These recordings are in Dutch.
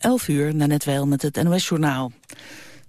11 uur, net wel met het NOS-journaal.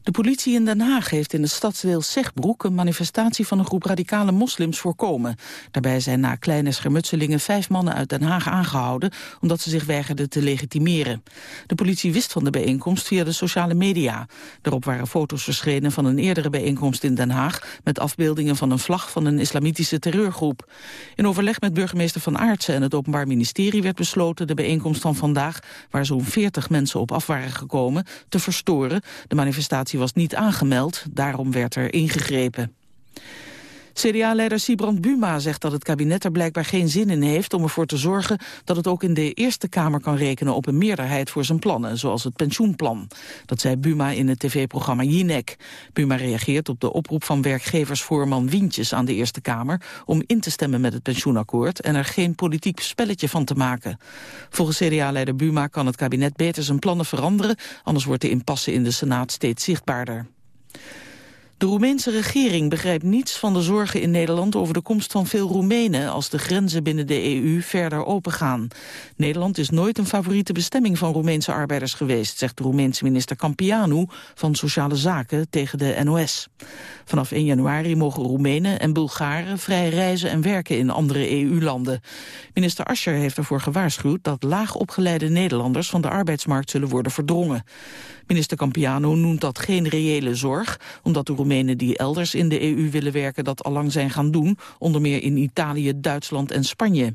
De politie in Den Haag heeft in het stadsdeel Zegbroek een manifestatie van een groep radicale moslims voorkomen. Daarbij zijn na kleine schermutselingen vijf mannen uit Den Haag aangehouden omdat ze zich weigerden te legitimeren. De politie wist van de bijeenkomst via de sociale media. Daarop waren foto's verschenen van een eerdere bijeenkomst in Den Haag met afbeeldingen van een vlag van een islamitische terreurgroep. In overleg met burgemeester Van Aartsen en het Openbaar Ministerie werd besloten de bijeenkomst van vandaag, waar zo'n 40 mensen op af waren gekomen, te verstoren. De manifestatie was niet aangemeld, daarom werd er ingegrepen. CDA-leider Sibrand Buma zegt dat het kabinet er blijkbaar geen zin in heeft om ervoor te zorgen dat het ook in de Eerste Kamer kan rekenen op een meerderheid voor zijn plannen, zoals het pensioenplan. Dat zei Buma in het tv-programma Jinek. Buma reageert op de oproep van werkgeversvoorman Wientjes aan de Eerste Kamer om in te stemmen met het pensioenakkoord en er geen politiek spelletje van te maken. Volgens CDA-leider Buma kan het kabinet beter zijn plannen veranderen, anders wordt de impasse in de Senaat steeds zichtbaarder. De Roemeense regering begrijpt niets van de zorgen in Nederland over de komst van veel Roemenen als de grenzen binnen de EU verder opengaan. Nederland is nooit een favoriete bestemming van Roemeense arbeiders geweest, zegt de Roemeense minister Campianu van Sociale Zaken tegen de NOS. Vanaf 1 januari mogen Roemenen en Bulgaren vrij reizen en werken in andere EU-landen. Minister Ascher heeft ervoor gewaarschuwd dat laag opgeleide Nederlanders van de arbeidsmarkt zullen worden verdrongen. Minister Campiano noemt dat geen reële zorg, omdat de Roemenen die elders in de EU willen werken dat allang zijn gaan doen, onder meer in Italië, Duitsland en Spanje.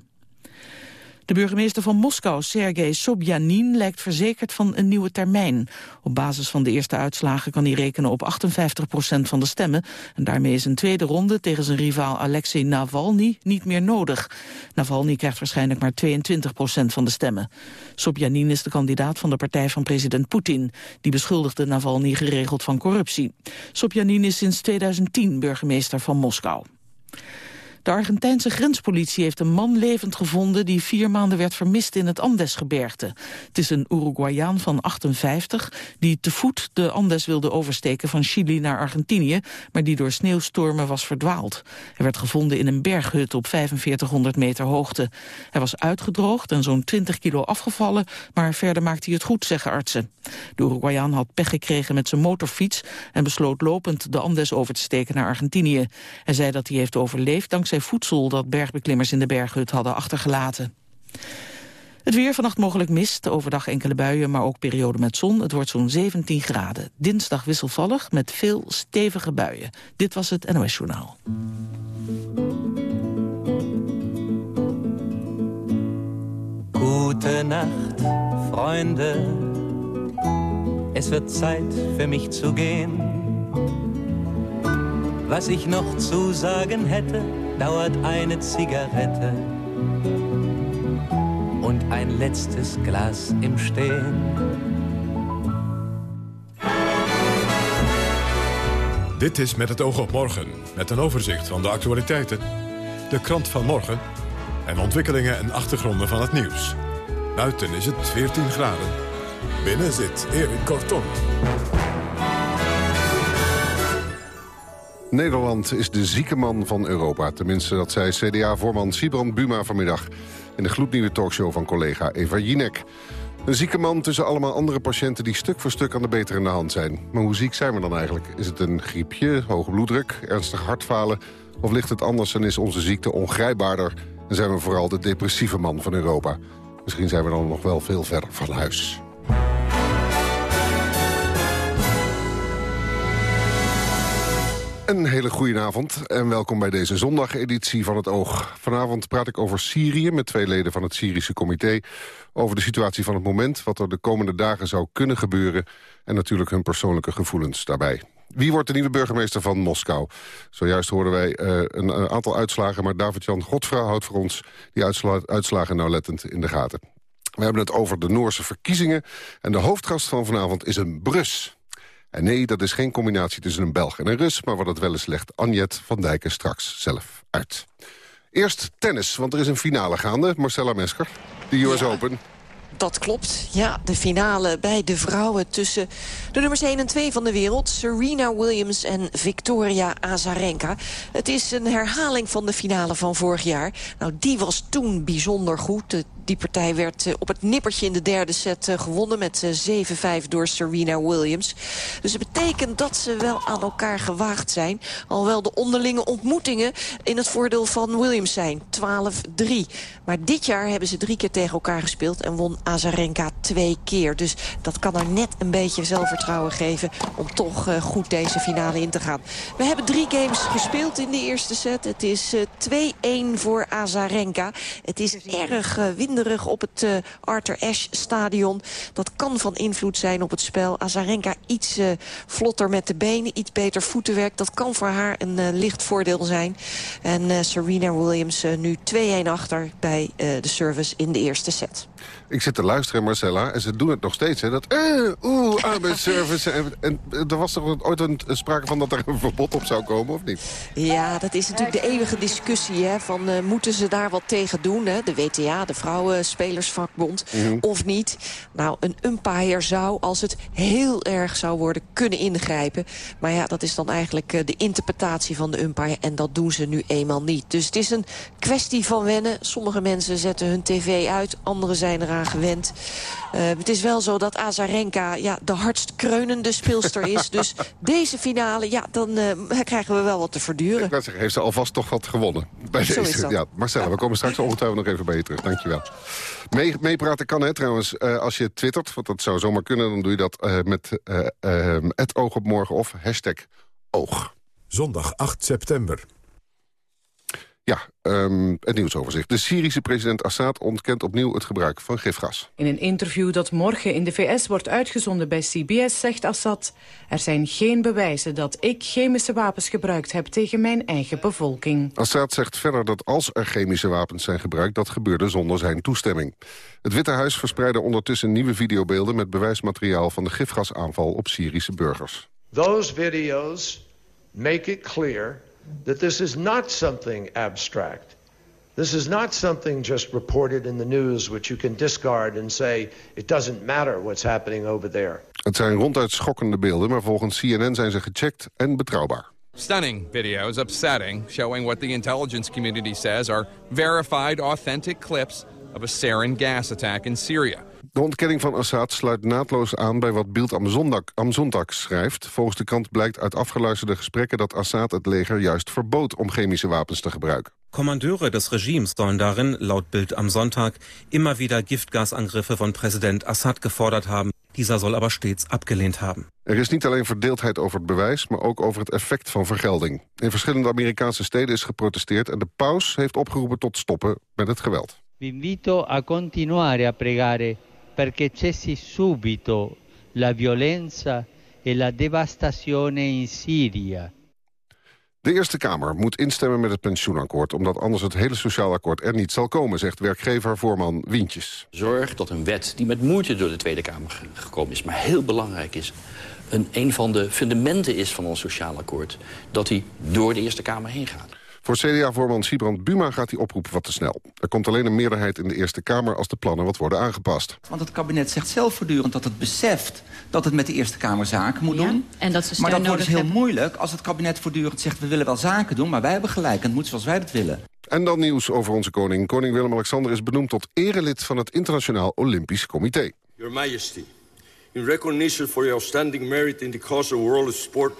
De burgemeester van Moskou, Sergei Sobjanin, lijkt verzekerd van een nieuwe termijn. Op basis van de eerste uitslagen kan hij rekenen op 58 procent van de stemmen. En daarmee is een tweede ronde tegen zijn rivaal Alexei Navalny niet meer nodig. Navalny krijgt waarschijnlijk maar 22 procent van de stemmen. Sobjanin is de kandidaat van de partij van president Poetin. Die beschuldigde Navalny geregeld van corruptie. Sobjanin is sinds 2010 burgemeester van Moskou. De Argentijnse grenspolitie heeft een man levend gevonden... die vier maanden werd vermist in het Andesgebergte. Het is een Uruguayaan van 58 die te voet de Andes wilde oversteken... van Chili naar Argentinië, maar die door sneeuwstormen was verdwaald. Hij werd gevonden in een berghut op 4500 meter hoogte. Hij was uitgedroogd en zo'n 20 kilo afgevallen... maar verder maakte hij het goed, zeggen artsen. De Uruguayaan had pech gekregen met zijn motorfiets... en besloot lopend de Andes over te steken naar Argentinië. Hij zei dat hij heeft overleefd dankzij voedsel dat bergbeklimmers in de berghut hadden achtergelaten. Het weer vannacht mogelijk mist, overdag enkele buien, maar ook perioden met zon. Het wordt zo'n 17 graden. Dinsdag wisselvallig met veel stevige buien. Dit was het NOS Journaal. Gute Nacht. Es wird Zeit für mich zu gehen. Was ich noch zu sagen hätte dauert eine Zigarette und ein letztes Glas im Stehen. Dit is Met het oog op morgen, met een overzicht van de actualiteiten, de krant van morgen en ontwikkelingen en achtergronden van het nieuws. Buiten is het 14 graden. Binnen zit Erik Kortom. Nederland is de zieke man van Europa. Tenminste, dat zei CDA-voorman Sibrand Buma vanmiddag... in de gloednieuwe talkshow van collega Eva Jinek. Een zieke man tussen allemaal andere patiënten... die stuk voor stuk aan de betere hand zijn. Maar hoe ziek zijn we dan eigenlijk? Is het een griepje, hoge bloeddruk, ernstig hartfalen... of ligt het anders en is onze ziekte ongrijpbaarder... en zijn we vooral de depressieve man van Europa? Misschien zijn we dan nog wel veel verder van huis. Een hele goede avond en welkom bij deze zondageditie van het Oog. Vanavond praat ik over Syrië met twee leden van het Syrische comité... over de situatie van het moment, wat er de komende dagen zou kunnen gebeuren... en natuurlijk hun persoonlijke gevoelens daarbij. Wie wordt de nieuwe burgemeester van Moskou? Zojuist hoorden wij uh, een, een, aantal uitslagen... maar David-Jan Godfra houdt voor ons die uitsla uitslagen nauwlettend in de gaten. We hebben het over de Noorse verkiezingen... en de hoofdgast van vanavond is een Brus... En nee, dat is geen combinatie tussen een Belg en een Rus... maar wat het wel eens legt Anjet van Dijken straks zelf uit. Eerst tennis, want er is een finale gaande. Marcella Mesker, de US Open. Dat klopt. Ja, de finale bij de vrouwen tussen de nummers 1 en 2 van de wereld. Serena Williams en Victoria Azarenka. Het is een herhaling van de finale van vorig jaar. Nou, die was toen bijzonder goed. De Die partij werd op het nippertje in de derde set gewonnen met 7-5 door Serena Williams. Dus het betekent dat ze wel aan elkaar gewaagd zijn. Alhoewel de onderlinge ontmoetingen in het voordeel van Williams zijn. 12-3. Maar dit jaar hebben ze drie keer tegen elkaar gespeeld... en won Azarenka twee keer. Dus dat kan haar net een beetje zelfvertrouwen geven... om toch goed deze finale in te gaan. We hebben drie games gespeeld in de eerste set. Het is uh, 2-1 voor Azarenka. Het is erg uh, winderig op het Arthur Ashe stadion. Dat kan van invloed zijn op het spel. Azarenka iets vlotter met de benen, iets beter voetenwerk. Dat kan voor haar een licht voordeel zijn. En Serena Williams nu 2-1 achter bij de service in de eerste set. Ik zit te luisteren, Marcella, en ze doen het nog steeds. Hè, dat, uh, oeh, arbeidsservice. en, en er was toch ooit een, sprake van dat er een verbod op zou komen, of niet? Ja, dat is natuurlijk de eeuwige discussie. Hè, van uh, moeten ze daar wat tegen doen? Hè? De WTA, de Vrouwenspelersvakbond, mm -hmm. of niet? Nou, een umpire zou, als het heel erg zou worden, kunnen ingrijpen. Maar ja, dat is dan eigenlijk uh, de interpretatie van de umpire. En dat doen ze nu eenmaal niet. Dus het is een kwestie van wennen. Sommige mensen zetten hun tv uit, anderen zijn eraan gewend. Uh, het is wel zo dat Azarenka ja, de hardst kreunende speelster is. dus deze finale, ja, dan uh, krijgen we wel wat te verduren. Ik zeggen, heeft ze alvast toch wat gewonnen. Bij Zo deze. Ja, Marcella, ja. we komen straks ongetwijfeld nog even bij je terug. Dankjewel. Mee, meepraten kan hè, trouwens. Uh, als je twittert, want dat zou zomaar kunnen... dan doe je dat uh, met het oog op morgen of hashtag oog. Zondag 8 september. Um, het nieuwsoverzicht. De Syrische president Assad ontkent opnieuw het gebruik van gifgas. In een interview dat morgen in de VS wordt uitgezonden bij CBS zegt Assad... er zijn geen bewijzen dat ik chemische wapens gebruikt heb tegen mijn eigen bevolking. Assad zegt verder dat als er chemische wapens zijn gebruikt... dat gebeurde zonder zijn toestemming. Het Witte Huis verspreidde ondertussen nieuwe videobeelden... met bewijsmateriaal van de gifgasaanval op Syrische burgers. Those videos make it clear that this is not something abstract. This is not something just reported in the news which you can discard and say it doesn't matter what's happening over there. Het zijn ronduit schokkende beelden, maar volgens CNN zijn ze gecheckt en betrouwbaar. Stunning videos, upsetting, showing what the intelligence community says are verified authentic clips of a sarin gas attack in Syria. De ontkenning van Assad sluit naadloos aan bij wat Bild am Zondag, am Zondag schrijft. Volgens de krant blijkt uit afgeluisterde gesprekken dat Assad het leger juist verbood om chemische wapens te gebruiken. Kommandeure des Regimes sollen darin, laut Bild am Sonntag, immer wieder Giftgasangriffe von Präsident Assad gefordert haben. Dieser soll aber stets abgelehnt haben. Er is niet alleen verdeeldheid over het bewijs, maar ook over het effect van vergelding. In verschillende Amerikaanse steden is geprotesteerd en de paus heeft opgeroepen tot stoppen met het geweld. Vi invito a continuare a pregare perché cessi subito la violenza e la devastazione in Syrië. De Eerste Kamer moet instemmen met het pensioenakkoord... omdat anders het hele sociaal akkoord er niet zal komen... zegt werkgever-voorman Wientjes. Zorg dat een wet die met moeite door de Tweede Kamer gekomen is... maar heel belangrijk is, een, een van de fundamenten is van ons sociaal akkoord... dat die door de Eerste Kamer heen gaat. Voor CDA-voorman Siebrand Buma gaat die oproep wat te snel. Er komt alleen een meerderheid in de Eerste Kamer als de plannen wat worden aangepast. Want het kabinet zegt zelf voortdurend dat het beseft dat het met de Eerste Kamer zaken moet doen. en dat ze maar dat wordt dus heel hebben. moeilijk als het kabinet voortdurend zegt... we willen wel zaken doen, maar wij hebben gelijk en het moet zoals wij dat willen. En dan nieuws over onze koning. Koning Willem-Alexander is benoemd tot erelid van het Internationaal Olympisch Comité. Your Majesty, in recognition for your outstanding merit in the cause of world sport...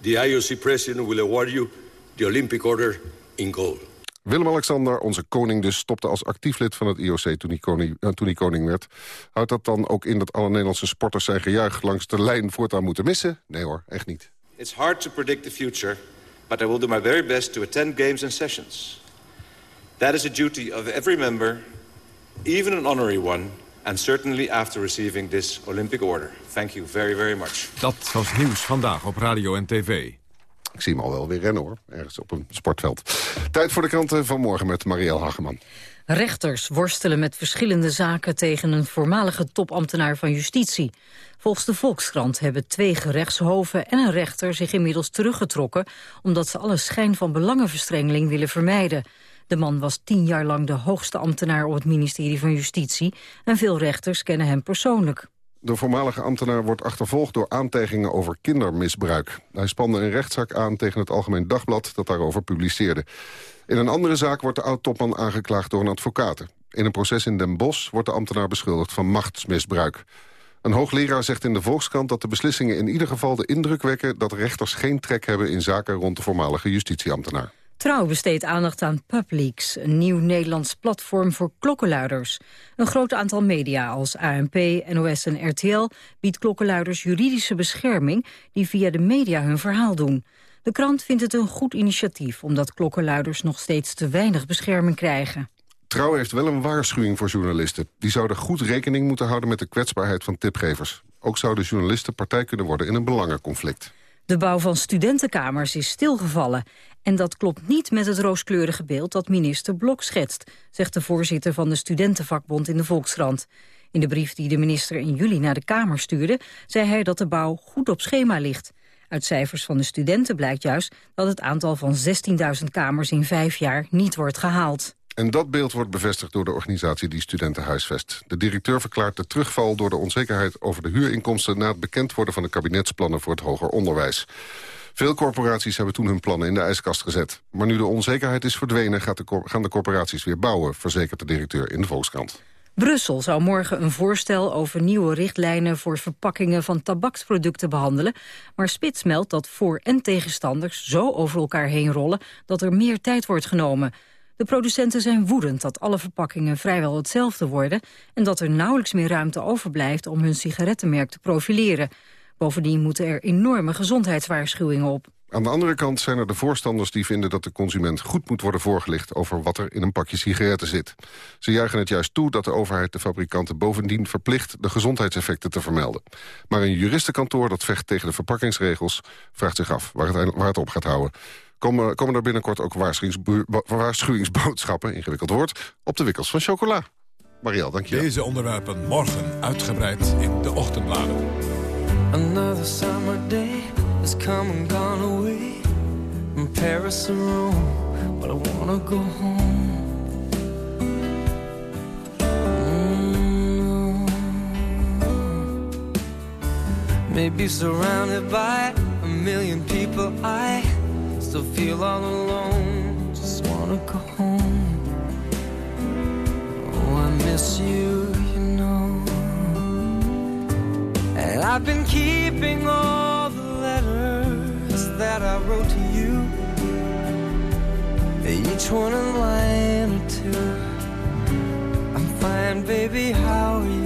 the IOC president will award you the Olympic Order in gold. Willem-Alexander, onze koning dus, stopte als actief lid van het IOC toen hij, koning, toen hij koning werd. Houdt dat dan ook in dat alle Nederlandse sporters zijn gejuich langs de lijn voortaan moeten missen? Nee hoor, echt niet. It's hard to predict the future, but I will do my very best to attend games and sessions. That is a duty of every member, even an honorary one, and certainly after receiving this Olympic order. Thank you very, very much. Dat was nieuws vandaag op radio en tv. Ik zie hem al wel weer rennen hoor, ergens op een sportveld. Tijd voor de kranten van morgen met Marielle Hageman. Rechters worstelen met verschillende zaken tegen een voormalige topambtenaar van justitie. Volgens de Volkskrant hebben twee gerechtshoven en een rechter zich inmiddels teruggetrokken... omdat ze alle schijn van belangenverstrengeling willen vermijden. De man was tien jaar lang de hoogste ambtenaar op het ministerie van Justitie... en veel rechters kennen hem persoonlijk. De voormalige ambtenaar wordt achtervolgd door aantijgingen over kindermisbruik. Hij spande een rechtszaak aan tegen het Algemeen Dagblad dat daarover publiceerde. In een andere zaak wordt de oud-topman aangeklaagd door een advocaat. In een proces in Den Bosch wordt de ambtenaar beschuldigd van machtsmisbruik. Een hoogleraar zegt in de Volkskrant dat de beslissingen in ieder geval de indruk wekken... dat rechters geen trek hebben in zaken rond de voormalige justitieambtenaar. Trouw besteedt aandacht aan PubLeaks, een nieuw Nederlands platform voor klokkenluiders. Een groot aantal media als ANP, NOS en RTL biedt klokkenluiders juridische bescherming die via de media hun verhaal doen. De krant vindt het een goed initiatief omdat klokkenluiders nog steeds te weinig bescherming krijgen. Trouw heeft wel een waarschuwing voor journalisten. Die zouden goed rekening moeten houden met de kwetsbaarheid van tipgevers. Ook zouden journalisten partij kunnen worden in een belangenconflict. De bouw van studentenkamers is stilgevallen. En dat klopt niet met het rooskleurige beeld dat minister Blok schetst... zegt de voorzitter van de Studentenvakbond in de Volkskrant. In de brief die de minister in juli naar de Kamer stuurde... zei hij dat de bouw goed op schema ligt. Uit cijfers van de studenten blijkt juist dat het aantal van 16.000 kamers in vijf jaar niet wordt gehaald. En dat beeld wordt bevestigd door de organisatie die studenten huisvest. De directeur verklaart de terugval door de onzekerheid over de huurinkomsten... na het bekend worden van de kabinetsplannen voor het hoger onderwijs. Veel corporaties hebben toen hun plannen in de ijskast gezet. Maar nu de onzekerheid is verdwenen gaat de gaan de corporaties weer bouwen... verzekert de directeur in de Volkskrant. Brussel zou morgen een voorstel over nieuwe richtlijnen voor verpakkingen van tabaksproducten behandelen. Maar Spits meldt dat voor- en tegenstanders zo over elkaar heen rollen dat er meer tijd wordt genomen. De producenten zijn woedend dat alle verpakkingen vrijwel hetzelfde worden... en dat er nauwelijks meer ruimte overblijft om hun sigarettenmerk te profileren. Bovendien moeten er enorme gezondheidswaarschuwingen op. Aan de andere kant zijn er de voorstanders die vinden dat de consument goed moet worden voorgelicht over wat er in een pakje sigaretten zit. Ze juichen het juist toe dat de overheid de fabrikanten bovendien verplicht de gezondheidseffecten te vermelden. Maar een juristenkantoor dat vecht tegen de verpakkingsregels vraagt zich af waar het, waar het op gaat houden. Komen, komen er binnenkort ook waarschuwingsboodschappen, ingewikkeld woord, op de wikkels van chocola. Marielle, dank je Deze onderwerpen morgen uitgebreid in de ochtendbladen. Another summer day has come and gone away From Paris to Rome, but I wanna go home mm. Maybe surrounded by a million people I still feel all alone. Just wanna go home. Oh, I miss you, you know. And I've been keeping all the letters that I wrote to you. Each one a line or two. I'm fine, baby, how are you?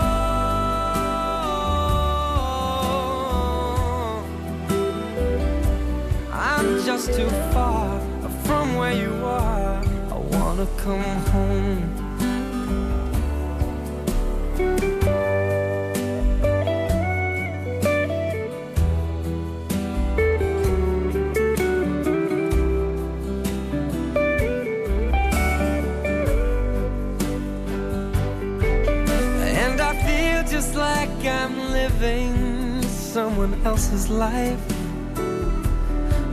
just too far from where you are I wanna come home And I feel just like I'm living someone else's life.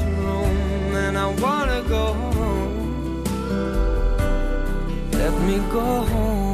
or Rome, and I wanna go home. Let me go home.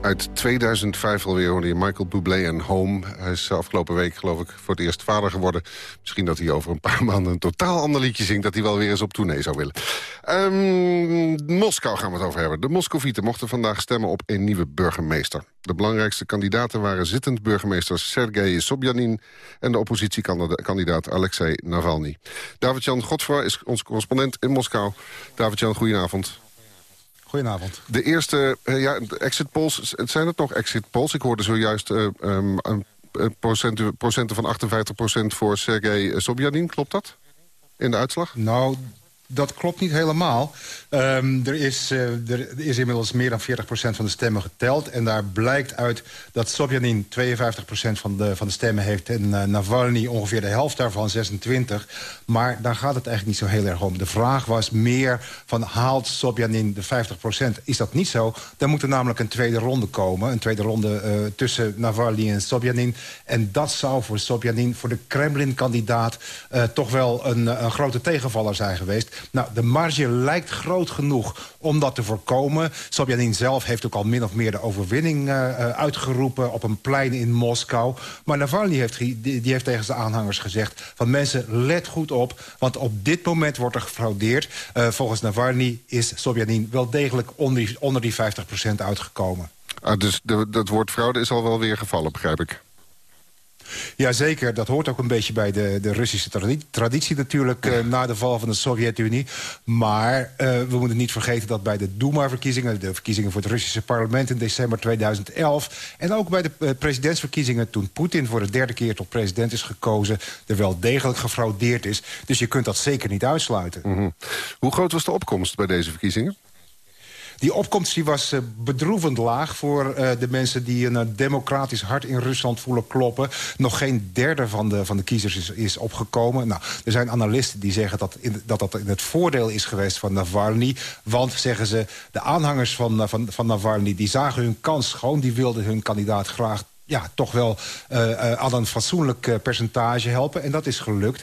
Uit 2005 alweer hoorde je Michael Bublé en Home. Hij is afgelopen week geloof ik voor het eerst vader geworden. Misschien dat hij over een paar maanden een totaal ander liedje zingt... dat hij wel weer eens op tournee zou willen. Ehm, Moskou gaan we het over hebben. De Moscovieten mochten vandaag stemmen op een nieuwe burgemeester. De belangrijkste kandidaten waren zittend burgemeester Sergei Sobjanin... en de oppositiekandidaat Alexei Navalny. David-Jan Godfra is onze correspondent in Moskou. David-Jan, goedenavond. Goedenavond. De eerste uh, ja, exit polls, zijn het nog exit polls? Ik hoorde zojuist um, een procenten, procenten van 58% voor Sergei Sobjanin. Klopt dat? In de uitslag? Nou, dat klopt niet helemaal. Um, er, is, uh, er is inmiddels meer dan 40% van de stemmen geteld. En daar blijkt uit dat Sobjanin 52% van de, van de stemmen heeft... en uh, Navalny ongeveer de helft daarvan, 26. Maar daar gaat het eigenlijk niet zo heel erg om. De vraag was meer van haalt Sobjanin de 50%? Is dat niet zo? Dan moet er namelijk een tweede ronde komen. Een tweede ronde uh, tussen Navalny en Sobjanin. En dat zou voor Sobjanin, voor de Kremlin-kandidaat... toch wel een, een grote tegenvaller zijn geweest. Nou, de marge lijkt groot genoeg om dat te voorkomen. Sobjanin zelf heeft ook al min of meer de overwinning uh, uitgeroepen... op een plein in Moskou. Maar Navalny heeft, die, heeft tegen zijn aanhangers gezegd... van mensen, let goed op, want op dit moment wordt er gefraudeerd. Uh, volgens Navalny is Sobjanin wel degelijk onder die, onder die 50% uitgekomen. Ah, dus dat woord fraude is al wel weer gevallen, begrijp ik. Jazeker, dat hoort ook een beetje bij de, de Russische traditie, natuurlijk... Uh, na de val van de Sovjet-Unie. Maar uh, we moeten niet vergeten dat bij de Duma-verkiezingen... de verkiezingen voor het Russische parlement in december 2011... en ook bij de uh, presidentsverkiezingen toen Poetin voor de derde keer tot president is gekozen... er wel degelijk gefraudeerd is. Dus je kunt dat zeker niet uitsluiten. -hmm. Hoe groot was de opkomst bij deze verkiezingen? Die opkomst die was uh, bedroevend laag voor uh, de mensen die een uh, democratisch hart in Rusland voelen kloppen. Nog geen derde van de, van de kiezers is, is opgekomen. Nou, er zijn analisten die zeggen dat, in, dat dat in het voordeel is geweest van Navalny. Want, zeggen ze, de aanhangers van, van, van Navalny die zagen hun kans gewoon. Die wilden hun kandidaat graag ja, toch wel uh, uh, aan een fatsoenlijk uh, percentage helpen. En dat is gelukt.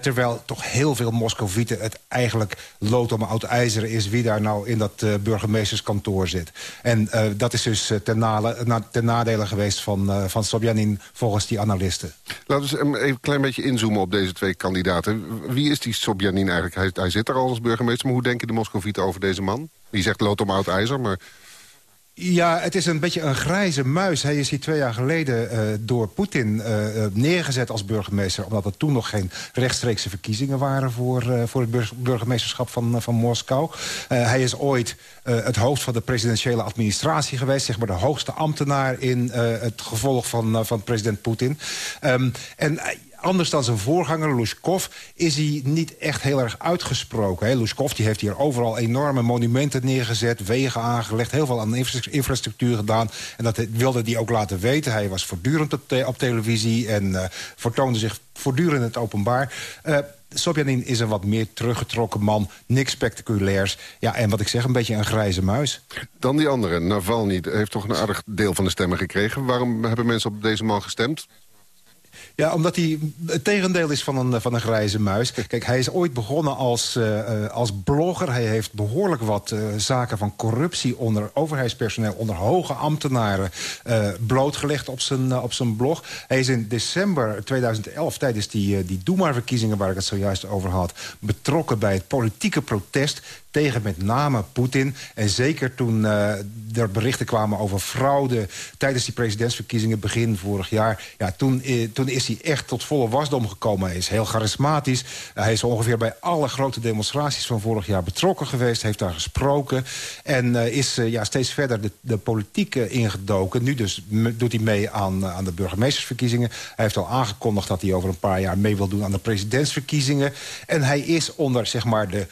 terwijl toch heel veel Moscovieten het eigenlijk lood om oud ijzer is... wie daar nou in dat burgemeesterskantoor zit. En dat is dus ten, nale, na, ten nadele geweest van, van Sobjanin volgens die analisten. Laten we even een klein beetje inzoomen op deze twee kandidaten. Wie is die Sobjanin eigenlijk? Hij, hij zit er al als burgemeester, maar hoe denken de Moscovieten over deze man? Die zegt lood om oud ijzer, maar... Ja, het is een beetje een grijze muis. Hij is hier twee jaar geleden uh, door Poetin uh, neergezet als burgemeester... omdat er toen nog geen rechtstreekse verkiezingen waren... voor, voor het burgemeesterschap van, van Moskou. hij is ooit het hoofd van de presidentiële administratie geweest... zeg maar de hoogste ambtenaar in het gevolg van, van president Poetin. Um, en anders dan zijn voorganger, Lushkov, is hij niet echt heel erg uitgesproken. Hè? Lushkov die heeft hier overal enorme monumenten neergezet, wegen aangelegd... heel veel aan infrastructuur gedaan. En dat wilde hij ook laten weten. Hij was voortdurend op, te op televisie en uh, vertoonde zich voortdurend in het openbaar... Uh, Sobjanin is een wat meer teruggetrokken man. Niks spectaculairs. Ja, en wat ik zeg, een beetje een grijze muis. Dan die andere, Navalny, heeft toch een aardig deel van de stemmen gekregen. Waarom hebben mensen op deze man gestemd? Ja, omdat hij het tegendeel is van een, van een grijze muis. Kijk, hij is ooit begonnen als, uh, als blogger. Hij heeft behoorlijk wat zaken van corruptie onder overheidspersoneel... onder hoge ambtenaren blootgelegd op zijn, op zijn blog. Hij is in december 2011, tijdens die, die Duma-verkiezingen... waar ik het zojuist over had, betrokken bij het politieke protest tegen met name Poetin. En zeker toen uh, er berichten kwamen over fraude... tijdens die presidentsverkiezingen begin vorig jaar... Ja, toen, uh, toen is hij echt tot volle wasdom gekomen. Hij is heel charismatisch. Hij is ongeveer bij alle grote demonstraties van vorig jaar betrokken geweest. Heeft daar gesproken. En is ja, steeds verder de, de politiek ingedoken. Nu dus doet hij mee aan, aan de burgemeestersverkiezingen. Hij heeft al aangekondigd dat hij over een paar jaar mee wil doen... aan de presidentsverkiezingen. En hij is onder, zeg maar, de,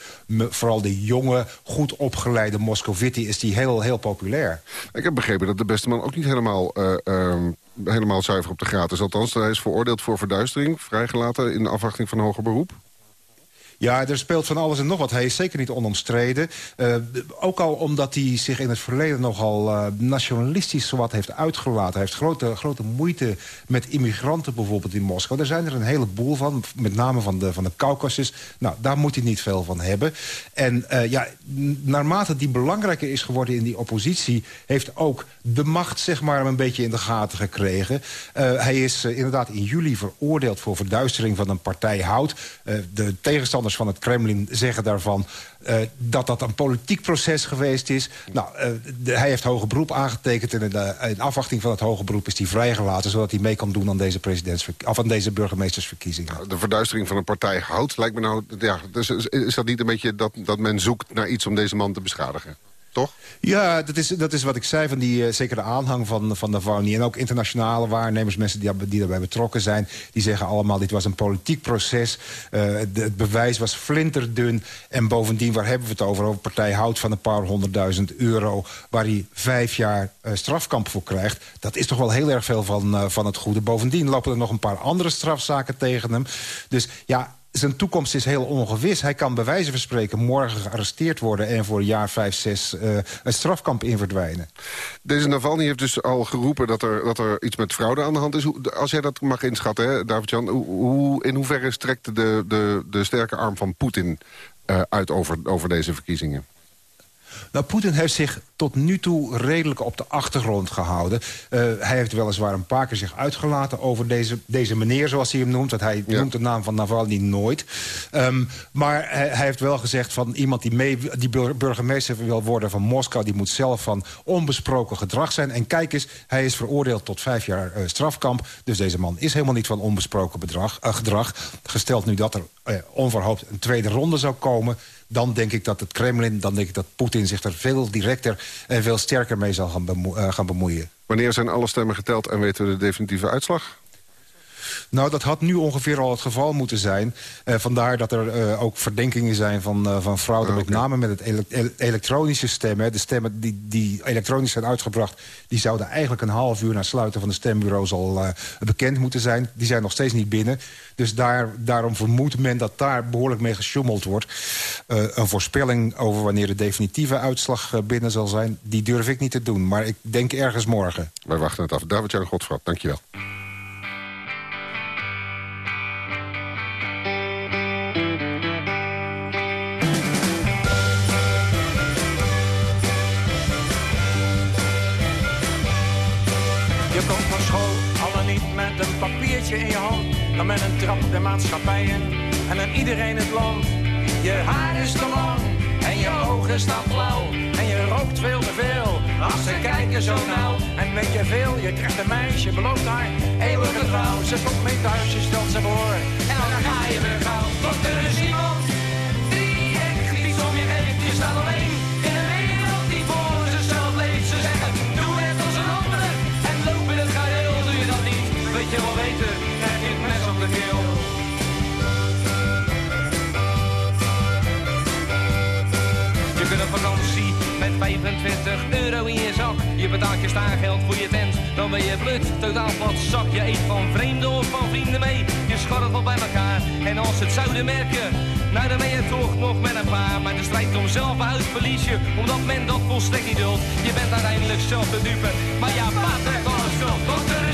vooral de jonge, goed opgeleide Moscovici is die heel, heel populair. Ik heb begrepen dat de beste man ook niet helemaal uh, helemaal zuiver op de gratis. Althans, hij is veroordeeld voor verduistering, vrijgelaten in afwachting van hoger beroep. Ja, er speelt van alles en nog wat. Hij is zeker niet onomstreden. Uh, ook al omdat hij zich in het verleden nogal uh, nationalistisch zowat heeft uitgelaten. Hij heeft grote, grote moeite met immigranten bijvoorbeeld in Moskou. Er zijn er een heleboel van, met name van de, van de Caucasus. Nou, daar moet hij niet veel van hebben. En uh, ja, naarmate die belangrijker is geworden in die oppositie... heeft ook de macht zeg maar een beetje in de gaten gekregen. hij is inderdaad in juli veroordeeld voor verduistering van een partij hout. de tegenstanders van het Kremlin zeggen daarvan... Uh, dat dat een politiek proces geweest is. Nou, de, hij heeft hoge beroep aangetekend... en in, de, in, afwachting van het hoge beroep is hij vrijgelaten... zodat hij mee kan doen aan deze, of aan deze burgemeestersverkiezingen. De verduistering van een partij houdt, lijkt me nou... Ja, dus is dat niet een beetje dat, dat men zoekt naar iets om deze man te beschadigen? Toch? Ja, dat is, dat is wat ik zei van die uh, zeker de aanhang van, van Navalny. En ook internationale waarnemers, mensen die, die daarbij betrokken zijn... die zeggen allemaal, dit was een politiek proces. De, het bewijs was flinterdun. En bovendien, waar hebben we het over? Over partij houdt van een paar honderdduizend euro... waar hij vijf jaar uh, strafkamp voor krijgt. Dat is toch wel heel erg veel van, van het goede. Bovendien lopen er nog een paar andere strafzaken tegen hem. Dus ja, zijn toekomst is heel ongewis. Hij kan bij wijze van spreken morgen gearresteerd worden... en voor een jaar vijf, zes uh, een strafkamp in verdwijnen. Deze Navalny heeft dus al geroepen dat er, dat er iets met fraude aan de hand is. Als jij dat mag inschatten, David-Jan... Hoe, in hoeverre strekt de, de, de sterke arm van Poetin uh, uit over, over deze verkiezingen? Nou, Poetin heeft zich tot nu toe redelijk op de achtergrond gehouden. Uh, hij heeft weliswaar een paar keer zich uitgelaten over deze, deze meneer, zoals hij hem noemt. Want hij ja. noemt de naam van Navalny nooit. Um, maar hij, hij, heeft wel gezegd van iemand die, mee, die burgemeester wil worden van Moskou... die moet zelf van onbesproken gedrag zijn. En kijk eens, hij is veroordeeld tot vijf jaar uh, strafkamp. Dus deze man is helemaal niet van onbesproken bedrag, uh, gedrag. Gesteld nu dat er onverhoopt een tweede ronde zou komen dan denk ik dat het Kremlin, dan denk ik dat Poetin zich er veel directer en veel sterker mee zal gaan, uh, gaan bemoeien. Wanneer zijn alle stemmen geteld en weten we de definitieve uitslag? Nou, dat had nu ongeveer al het geval moeten zijn. Uh, vandaar dat er uh, ook verdenkingen zijn van, uh, van fraude... Oh, okay. met name met het ele elektronische stemmen. De stemmen die, die elektronisch zijn uitgebracht... die zouden eigenlijk een half uur na sluiten van de stembureaus al bekend moeten zijn. Die zijn nog steeds niet binnen. Dus daar, daarom vermoedt men dat daar behoorlijk mee gesjommeld wordt. een voorspelling over wanneer de definitieve uitslag binnen zal zijn... die durf ik niet te doen, maar ik denk ergens morgen. Wij wachten het af. David-Jan Godfrat, dankjewel. De maatschappij in en dan iedereen het land. Je haar is te lang en je ogen staan blauw en je rookt veel te veel. Als ze kijken zo nauw en weet je veel, je krijgt een meisje, belooft haar eeuwige trouw. Ze komt mee thuis, je stelt ze voor en dan ga je weer gauw. Tot er is iemand die echt iets om je geeft, je staat alleen. 25 euro in je zak. Je betaalt je staargeld voor je tent, dan ben je blut. Totaal wat zak, je eet van vreemden of van vrienden mee. Je scharrelt bij elkaar en als het zouden merken... Nou, dan ben je toch nog met een paar. Maar de strijd om zelf uit verlies je, omdat men dat volstrekt niet duldt. Je bent uiteindelijk zelf de dupe, maar ja, pater, alles schuld. Want er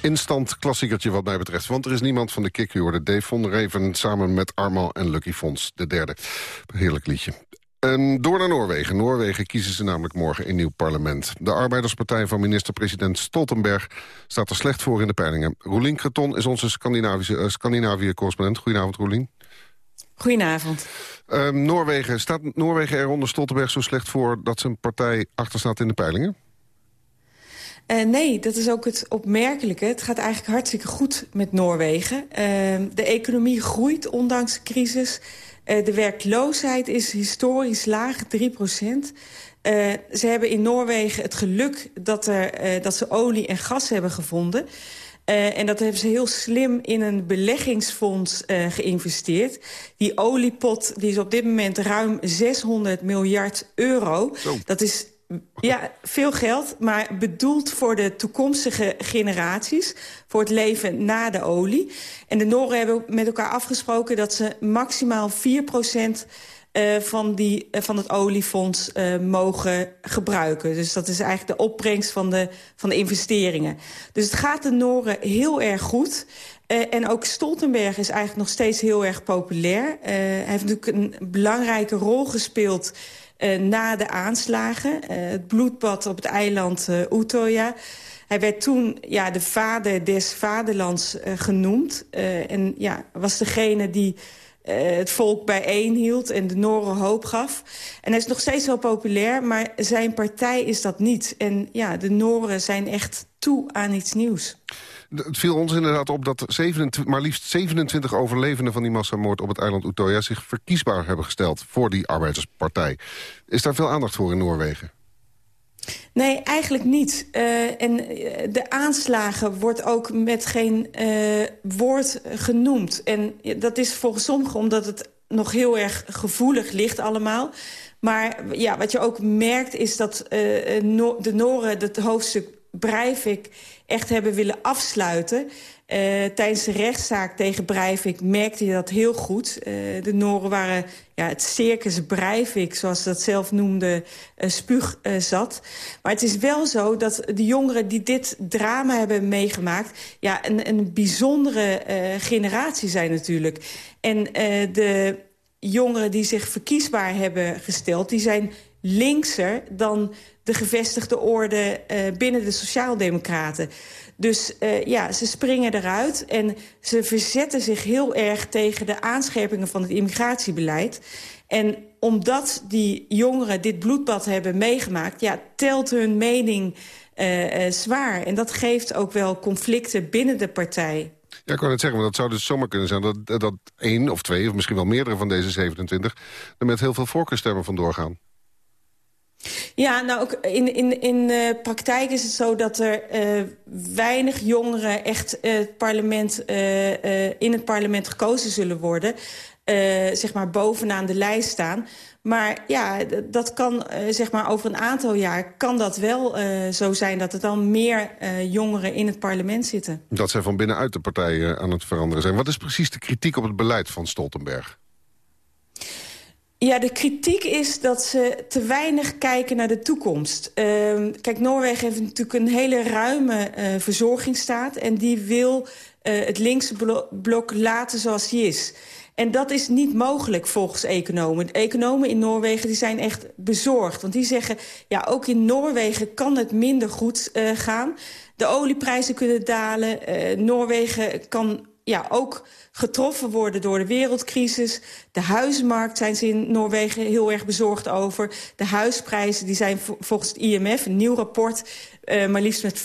instant klassiekertje wat mij betreft. Want er is niemand van de kick. U hoorde Dave von Reven samen met Armand en Lucky Fons, de derde. Heerlijk liedje. En door naar Noorwegen. Noorwegen kiezen ze namelijk morgen een nieuw parlement. De arbeiderspartij van minister-president Stoltenberg staat er slecht voor in de peilingen. Roelien Kreton is onze Scandinavische uh, Scandinavië-correspondent. Goedenavond, Roelien. Goedenavond. Uh, Noorwegen, staat Noorwegen er onder Stoltenberg zo slecht voor... dat zijn partij achterstaat in de peilingen? Uh, nee, dat is ook het opmerkelijke. Het gaat eigenlijk hartstikke goed met Noorwegen. Uh, de economie groeit ondanks de crisis. Uh, de werkloosheid is historisch laag, 3 procent. ze hebben in Noorwegen het geluk dat, er, dat ze olie en gas hebben gevonden... Uh, en dat hebben ze heel slim in een beleggingsfonds uh, geïnvesteerd. Die oliepot die is op dit moment ruim 600 miljard euro. Zo. Dat is ja, veel geld, maar bedoeld voor de toekomstige generaties. Voor het leven na de olie. En de Noren hebben met elkaar afgesproken dat ze maximaal 4 procent uh, van, die, uh, van het oliefonds uh, mogen gebruiken. Dus dat is eigenlijk de opbrengst van de, van de investeringen. Dus het gaat de Noren heel erg goed. en ook Stoltenberg is eigenlijk nog steeds heel erg populair. hij heeft natuurlijk een belangrijke rol gespeeld na de aanslagen. het bloedbad op het eiland Utøya. Hij werd toen ja, de vader des vaderlands genoemd. en ja, was degene die het volk bijeenhield en de Noren hoop gaf. En hij is nog steeds wel populair, maar zijn partij is dat niet. En ja, de Noren zijn echt toe aan iets nieuws. Het viel ons inderdaad op dat 27, maar liefst 27 overlevenden van die massamoord op het eiland Utøya zich verkiesbaar hebben gesteld voor die arbeiderspartij. Is daar veel aandacht voor in Noorwegen? Nee, eigenlijk niet. Uh, en de aanslagen wordt ook met geen uh, woord genoemd. En dat is volgens sommigen omdat het nog heel erg gevoelig ligt allemaal. Maar ja, wat je ook merkt is dat de Noren het hoofdstuk Breivik echt hebben willen afsluiten. Uh, tijdens de rechtszaak tegen Breivik merkte je dat heel goed. Uh, de Noren waren ja, het circus Breivik, zoals ze dat zelf noemde, uh, spuug zat. Maar het is wel zo dat de jongeren die dit drama hebben meegemaakt... ja, een, een bijzondere generatie zijn natuurlijk. En de jongeren die zich verkiesbaar hebben gesteld... die zijn linkser dan de gevestigde orde uh, binnen de Sociaaldemocraten. Dus uh, ja, ze springen eruit en ze verzetten zich heel erg tegen de aanscherpingen van het immigratiebeleid. En omdat die jongeren dit bloedbad hebben meegemaakt... ja, telt hun mening uh, zwaar. En dat geeft ook wel conflicten binnen de partij. Ja, ik kan het zeggen, maar dat zou dus zomaar kunnen zijn... dat, dat één of twee of misschien wel meerdere van deze 27... er met heel veel voorkeurstemmen vandoor gaan. Ja, nou ook in, in, in de praktijk is het zo dat er uh, weinig jongeren echt uh, het parlement, in het parlement gekozen zullen worden. zeg maar bovenaan de lijst staan. Maar ja, dat kan zeg maar over een aantal jaar kan dat wel zo zijn dat er dan meer jongeren in het parlement zitten. Dat zij van binnenuit de partij aan het veranderen zijn. Wat is precies de kritiek op het beleid van Stoltenberg? Ja, de kritiek is dat ze te weinig kijken naar de toekomst. Uh, kijk, Noorwegen heeft natuurlijk een hele ruime uh, verzorgingsstaat... en die wil uh, het linkse blok laten zoals die is. En dat is niet mogelijk volgens economen. Economen in Noorwegen die zijn echt bezorgd. Want die zeggen, ja, ook in Noorwegen kan het minder goed uh, gaan. De olieprijzen kunnen dalen. Noorwegen kan ja, ook getroffen worden door de wereldcrisis. De huizenmarkt zijn ze in Noorwegen heel erg bezorgd over. De huisprijzen die zijn volgens het IMF, een nieuw rapport... Uh, maar liefst met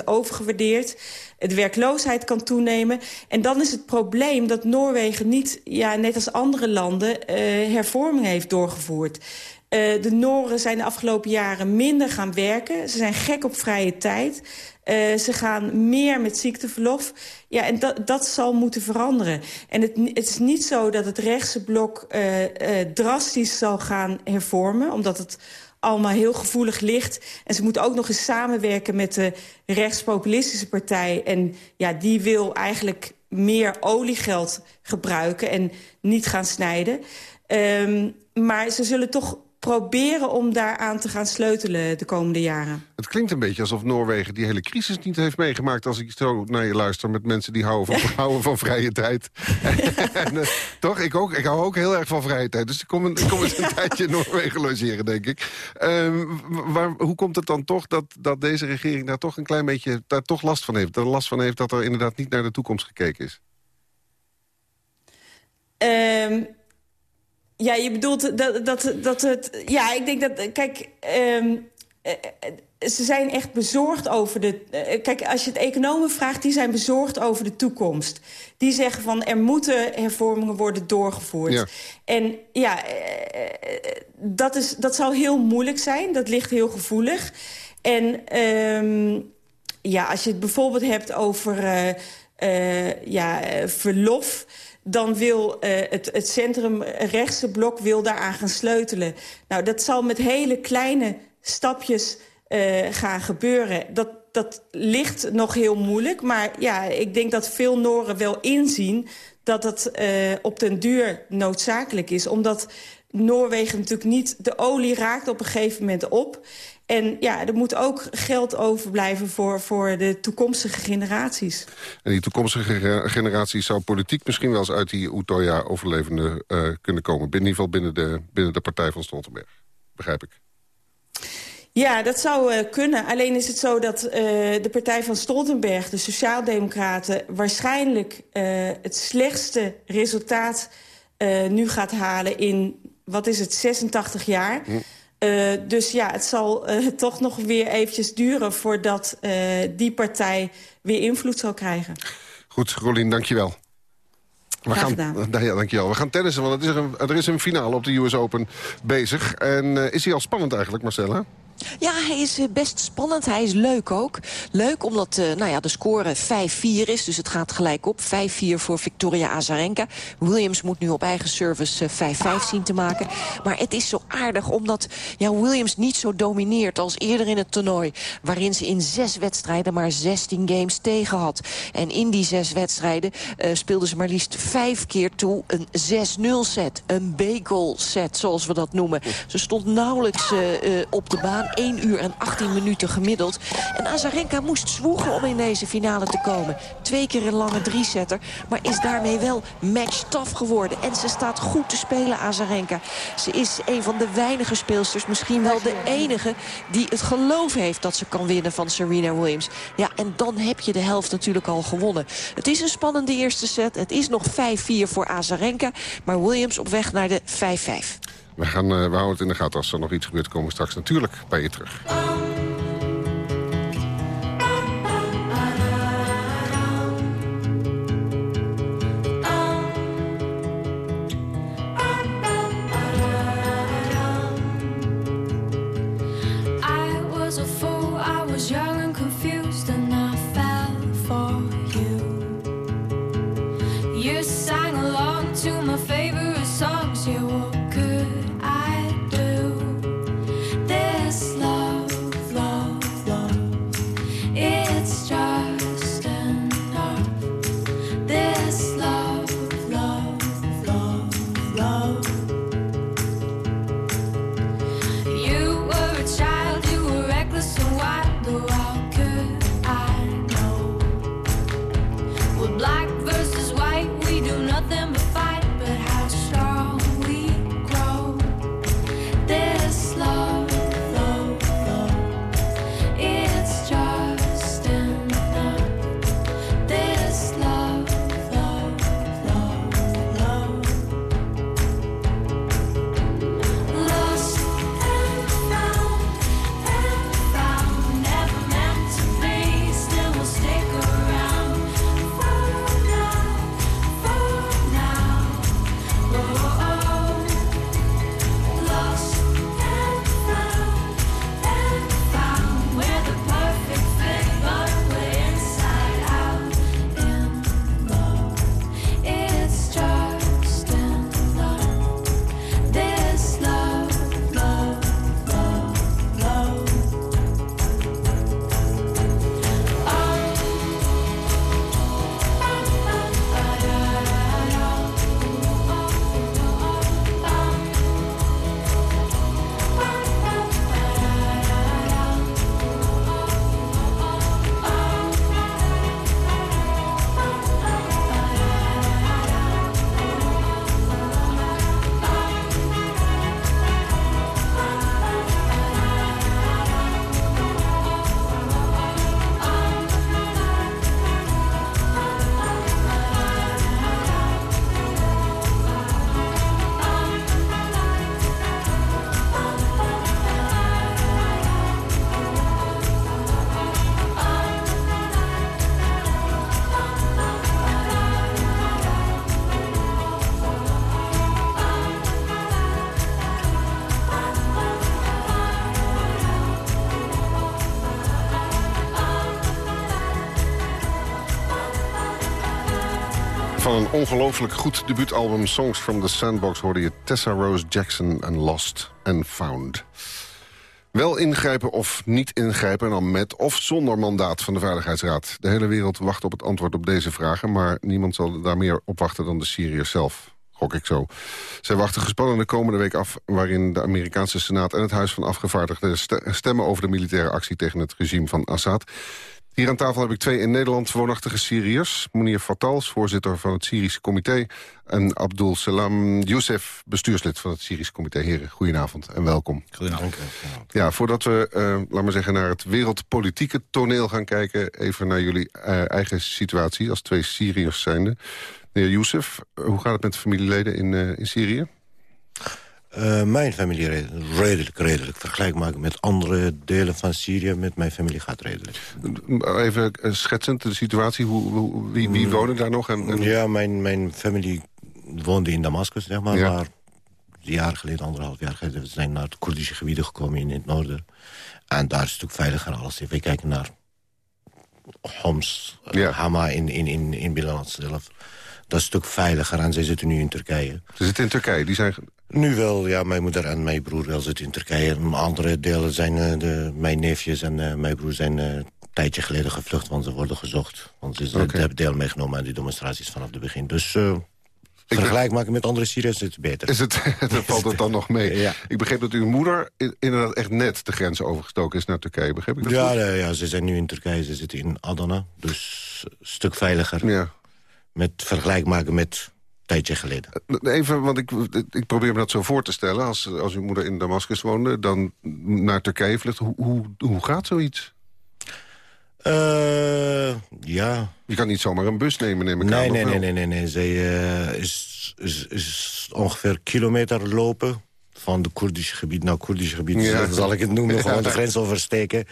40% overgewaardeerd. De werkloosheid kan toenemen. En dan is het probleem dat Noorwegen niet, ja, net als andere landen... Uh, hervorming heeft doorgevoerd. Uh, de Noren zijn de afgelopen jaren minder gaan werken. Ze zijn gek op vrije tijd. Uh, ze gaan meer met ziekteverlof. Ja, en dat, dat zal moeten veranderen. En het, het is niet zo dat het rechtse blok uh, uh, drastisch zal gaan hervormen... omdat het allemaal heel gevoelig ligt. En ze moeten ook nog eens samenwerken met de rechtspopulistische partij. En ja, die wil eigenlijk meer oliegeld gebruiken en niet gaan snijden. Um, maar ze zullen toch proberen om daaraan te gaan sleutelen de komende jaren. Het klinkt een beetje alsof Noorwegen die hele crisis niet heeft meegemaakt... als ik zo naar je luister met mensen die houden van, houden van vrije tijd. en, uh, toch? Ik, ook, ik hou ook heel erg van vrije tijd. Dus ik kom, een, ik kom eens een tijdje in Noorwegen logeren, denk ik. Uh, waar, hoe komt het dan toch dat, dat deze regering daar toch een klein beetje daar toch last van heeft? Er last van heeft dat er inderdaad niet naar de toekomst gekeken is? Um, ja, je bedoelt dat, dat, dat het... Ja, ik denk dat... Kijk, um, ze zijn echt bezorgd over de... Uh, kijk, als je het economen vraagt, die zijn bezorgd over de toekomst. Die zeggen van, er moeten hervormingen worden doorgevoerd. Ja. En ja, uh, dat, is, dat zal heel moeilijk zijn. Dat ligt heel gevoelig. En um, ja, als je het bijvoorbeeld hebt over ja, verlof dan wil uh, het, het centrumrechtse blok wil daaraan gaan sleutelen. Nou, dat zal met hele kleine stapjes uh, gaan gebeuren. Dat, dat ligt nog heel moeilijk, maar ja, ik denk dat veel Noren wel inzien... dat dat op den duur noodzakelijk is, omdat... Noorwegen natuurlijk niet... De olie raakt op een gegeven moment op. En ja, er moet ook geld overblijven voor, voor de toekomstige generaties. En die toekomstige generaties zou politiek misschien wel eens uit die Utoya-overlevenden uh, kunnen komen. In ieder geval binnen de, binnen de partij van Stoltenberg. Begrijp ik. Ja, dat zou uh, kunnen. Alleen is het zo dat uh, de partij van Stoltenberg, de Sociaaldemocraten... waarschijnlijk het slechtste resultaat nu gaat halen in, wat is het, 86 jaar... Hm. Uh, dus ja, het zal uh, toch nog weer eventjes duren... voordat uh, die partij weer invloed zal krijgen. Goed, Rolien, dankjewel. We gaan, nou ja, dankjewel. We gaan tennissen, want er is, een, er is een finale op de US Open bezig. En is hij al spannend eigenlijk, Marcella? Ja, hij is eh, best spannend. Hij is leuk ook. Leuk omdat uh, nou ja, de score 5-4 is. Dus het gaat gelijk op. 5-4 voor Victoria Azarenka. Williams moet nu op eigen service 5-5 uh, zien te maken. Maar het is zo aardig omdat ja, Williams niet zo domineert als eerder in het toernooi. Waarin ze in zes wedstrijden maar 16 games tegen had. En in die zes wedstrijden uh, speelden ze maar liefst vijf keer toe een 6-0 set. Een bagel set, zoals we dat noemen. Ze stond nauwelijks op de baan. 1 uur en 18 minuten gemiddeld. En Azarenka moest zwoegen om in deze finale te komen. Twee keer een lange drie-setter, maar is daarmee wel match tough geworden. En ze staat goed te spelen, Azarenka. Ze is een van de weinige speelsters, misschien wel de enige... die het geloof heeft dat ze kan winnen van Serena Williams. Ja, en dan heb je de helft natuurlijk al gewonnen. Het is een spannende eerste set. Het is nog 5-4 voor Azarenka. Maar Williams op weg naar de 5-5. We, gaan, uh, we houden het in de gaten. Als er nog iets gebeurt, komen we straks natuurlijk bij je terug. Van een ongelooflijk goed debuutalbum Songs from the Sandbox... hoorde je Tessa Rose Jackson en Lost and Found. Wel ingrijpen of niet ingrijpen, en dan met of zonder mandaat van de Veiligheidsraad. De hele wereld wacht op het antwoord op deze vragen... maar niemand zal daar meer op wachten dan de Syriërs zelf gok ik zo. Zij wachten gespannen de komende week af... waarin de Amerikaanse Senaat en het Huis van Afgevaardigden... stemmen over de militaire actie tegen het regime van Assad. Hier aan tafel heb ik twee in Nederland woonachtige Syriërs. Meneer Fatals, voorzitter van het Syrische Comité... en Abdul Salam Youssef, bestuurslid van het Syrische Comité. Heren, goedenavond en welkom. Goedenavond. Ja, voordat we, uh, laat maar zeggen, naar het wereldpolitieke toneel gaan kijken... even naar jullie uh, eigen situatie als twee Syriërs zijnde. Meneer Youssef, hoe gaat het met de familieleden in, uh, in Syrië? Uh, mijn familie redelijk, redelijk. Vergelijkbaar met andere delen van Syrië, met mijn familie gaat redelijk. Even schetsend de situatie, hoe, hoe, wie, wie wonen daar nog? En, en... Ja, mijn, mijn familie woonde in Damascus, zeg maar. Ja. Maar een jaar geleden, anderhalf jaar geleden... we zijn naar het Koerdische gebieden gekomen in het noorden. En daar is het ook veiliger alles. Even kijken naar Homs, ja. Hama in, in, in, in Binnenland zelf. Dat is een stuk veiliger en zij zitten nu in Turkije. Ze zitten in Turkije, die zijn nu wel, ja. Mijn moeder en mijn broer wel zitten in Turkije. Andere delen zijn uh, de, mijn neefjes en uh, mijn broer zijn uh, een tijdje geleden gevlucht... want ze worden gezocht. Want ze okay. hebben deel meegenomen aan die demonstraties vanaf het begin. Dus vergelijk maken met andere Syriërs is het beter. Is het, dan valt het dan nog mee. Ja. Ik begreep dat uw moeder inderdaad echt net de grens overgestoken is naar Turkije. Begreep ik dat ja, ja, ja, ze zijn nu in Turkije. Ze zitten in Adana. Dus een stuk veiliger. Ja. Met vergelijk maken met tijdje geleden. Even, want ik, ik probeer me dat zo voor te stellen. Als, als uw moeder in Damascus woonde, dan naar Turkije vlucht. Hoe, hoe, hoe gaat zoiets? Uh, ja. Je kan niet zomaar een bus nemen, neem ik nee, aan. Nee, nee, nee, nee, nee. Zij uh, is, is, is ongeveer kilometer lopen van de Koerdische gebied naar Koerdische gebied. Ja. Zal ik het noemen, gewoon de grens oversteken.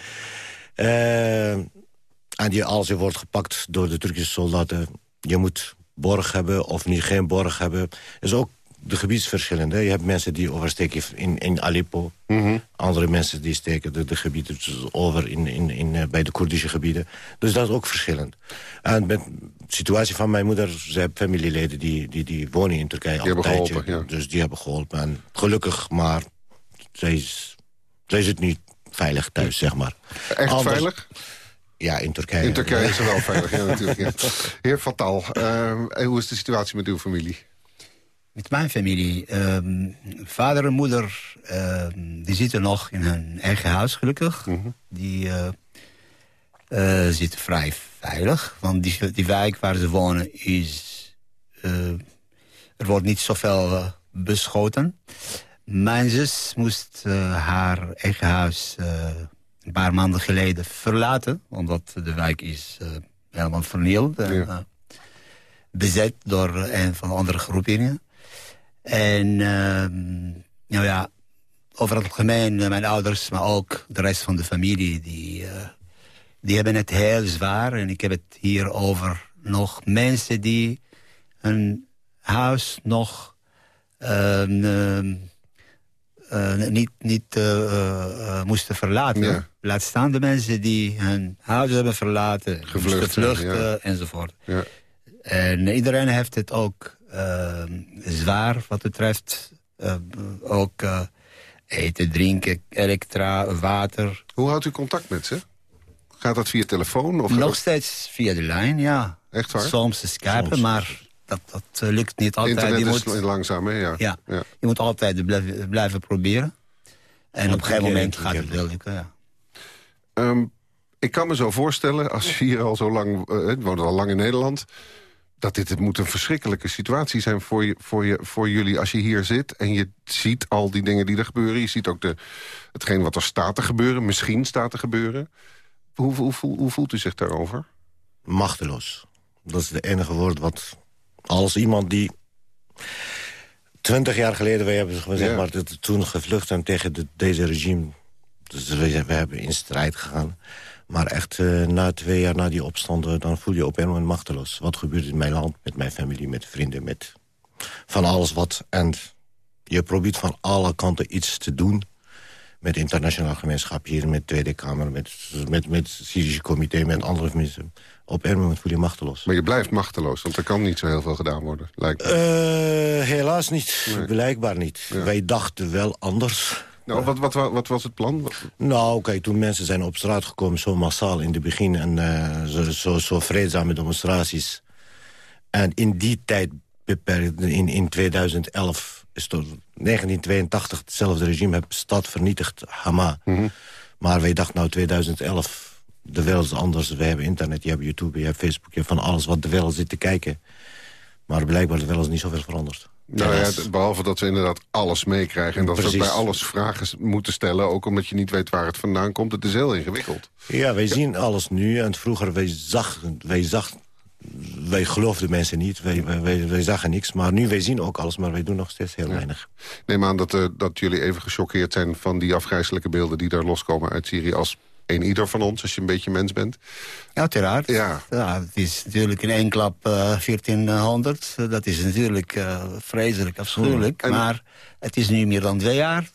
Uh, en die, als je wordt gepakt door de Turkse soldaten... je moet borg hebben of niet geen borg hebben. is ook de gebiedsverschillende. Je hebt mensen die oversteken in, in Aleppo. Mm -hmm. Andere mensen die steken de, de gebieden over in, in, in, uh, bij de Koerdische gebieden. Dus dat is ook verschillend. En met de situatie van mijn moeder... ze hebben familieleden die, die, die wonen in Turkije die al een tijdje. Geholpen, ja. Dus die hebben geholpen. En gelukkig, maar zij, is, zij zit niet veilig thuis, zeg maar. Echt Anders, veilig? Ja, in Turkije. In Turkije is ze wel veilig, ja, natuurlijk. Ja. Heer Fatal, uh, hoe is de situatie met uw familie? Met mijn familie? Um, vader en moeder um, die zitten nog in hun eigen huis, gelukkig. Mm -hmm. Die uh, uh, zitten vrij veilig. Want die, die wijk waar ze wonen is... er wordt niet zoveel beschoten. Mijn zus moest haar eigen huis een paar maanden geleden verlaten. Omdat de wijk is uh, helemaal vernield. En, ja. uh, bezet door een van de andere groeperingen. En uh, nou ja, over het algemeen, mijn ouders, maar ook de rest van de familie... die, die hebben het heel zwaar. En ik heb het hier over nog mensen die hun huis nog... Uh, niet niet uh, moesten verlaten. Ja. Laat staan de mensen die hun huis hebben verlaten. Gevlucht, vluchten ja. enzovoort. Ja. En iedereen heeft het ook uh, zwaar wat betreft uh, ook uh, eten, drinken, elektra, water. Hoe houdt u contact met ze? Gaat dat via telefoon? Of Nog steeds via de lijn, ja. Echt waar? Soms skypen, Soms. maar dat, dat lukt niet altijd. Internet je is moet, langzaam, hè? Ja. Ja, ja. je moet altijd blijven, blijven proberen. En op een gegeven moment gaat het wel lukken, ja. Um, ik kan me zo voorstellen, als je hier al zo lang... Uh, woont al lang in Nederland... dat dit het moet een verschrikkelijke situatie zijn voor, je, voor, je, voor jullie als je hier zit... en je ziet al die dingen die er gebeuren. Je ziet ook de, hetgeen wat er staat te gebeuren. Misschien staat te gebeuren. Hoe, hoe, hoe, hoe voelt u zich daarover? Machteloos. Dat is het enige woord wat... Als iemand die... Twintig jaar geleden, wij hebben zeg maar, toen gevlucht en tegen de, deze regime dus we, we, hebben in strijd gegaan. Maar echt uh, na twee jaar na die opstanden... dan voel je op een moment machteloos. Wat gebeurt in mijn land, met mijn familie, met vrienden... met van alles wat. En je probeert van alle kanten iets te doen. met internationaal gemeenschap hier, met Tweede Kamer... met, met, met het Syrische comité, met andere mensen. Op een moment voel je machteloos. Maar je blijft machteloos, want er kan niet zo heel veel gedaan worden, lijkt me. Eh, helaas niet, blijkbaar niet. Wij dachten wel anders. Nou, wat, wat, wat, wat was het plan? Wat- Nou, kijk, toen mensen zijn op straat gekomen, zo massaal in het begin... en eh, zo, zo, zo vreedzame demonstraties. En in die tijd, in, in 2011, is tot 1982... hetzelfde regime de stad vernietigd, Hama. Maar wij dachten nou 2011, de wereld is anders. We hebben internet, je hebt YouTube, je hebt Facebook... je hebt van alles wat de wereld zit te kijken. Maar blijkbaar de wereld is niet zoveel veranderd. Nou ja, behalve dat we inderdaad alles meekrijgen... en dat we Precies. bij alles vragen moeten stellen... ook omdat je niet weet waar het vandaan komt. Het is heel ingewikkeld. Ja, wij zien alles nu. En vroeger, wij zagen, wij zag, wij geloofden mensen niet. Wij, wij, wij, wij zagen niks. Maar nu, wij zien ook alles, maar wij doen nog steeds heel weinig. Neem aan dat, eh, dat jullie even gechoqueerd zijn... van die afgrijzelijke beelden die daar loskomen uit Syrië... als een ieder van ons, als je een beetje mens bent. Uiteraard. Ja. Ja, het is natuurlijk in één klap eh 1400. Eh, Dat is natuurlijk eh, vreselijk, afschuwelijk. Mm. En- Maar het is nu meer dan twee jaar...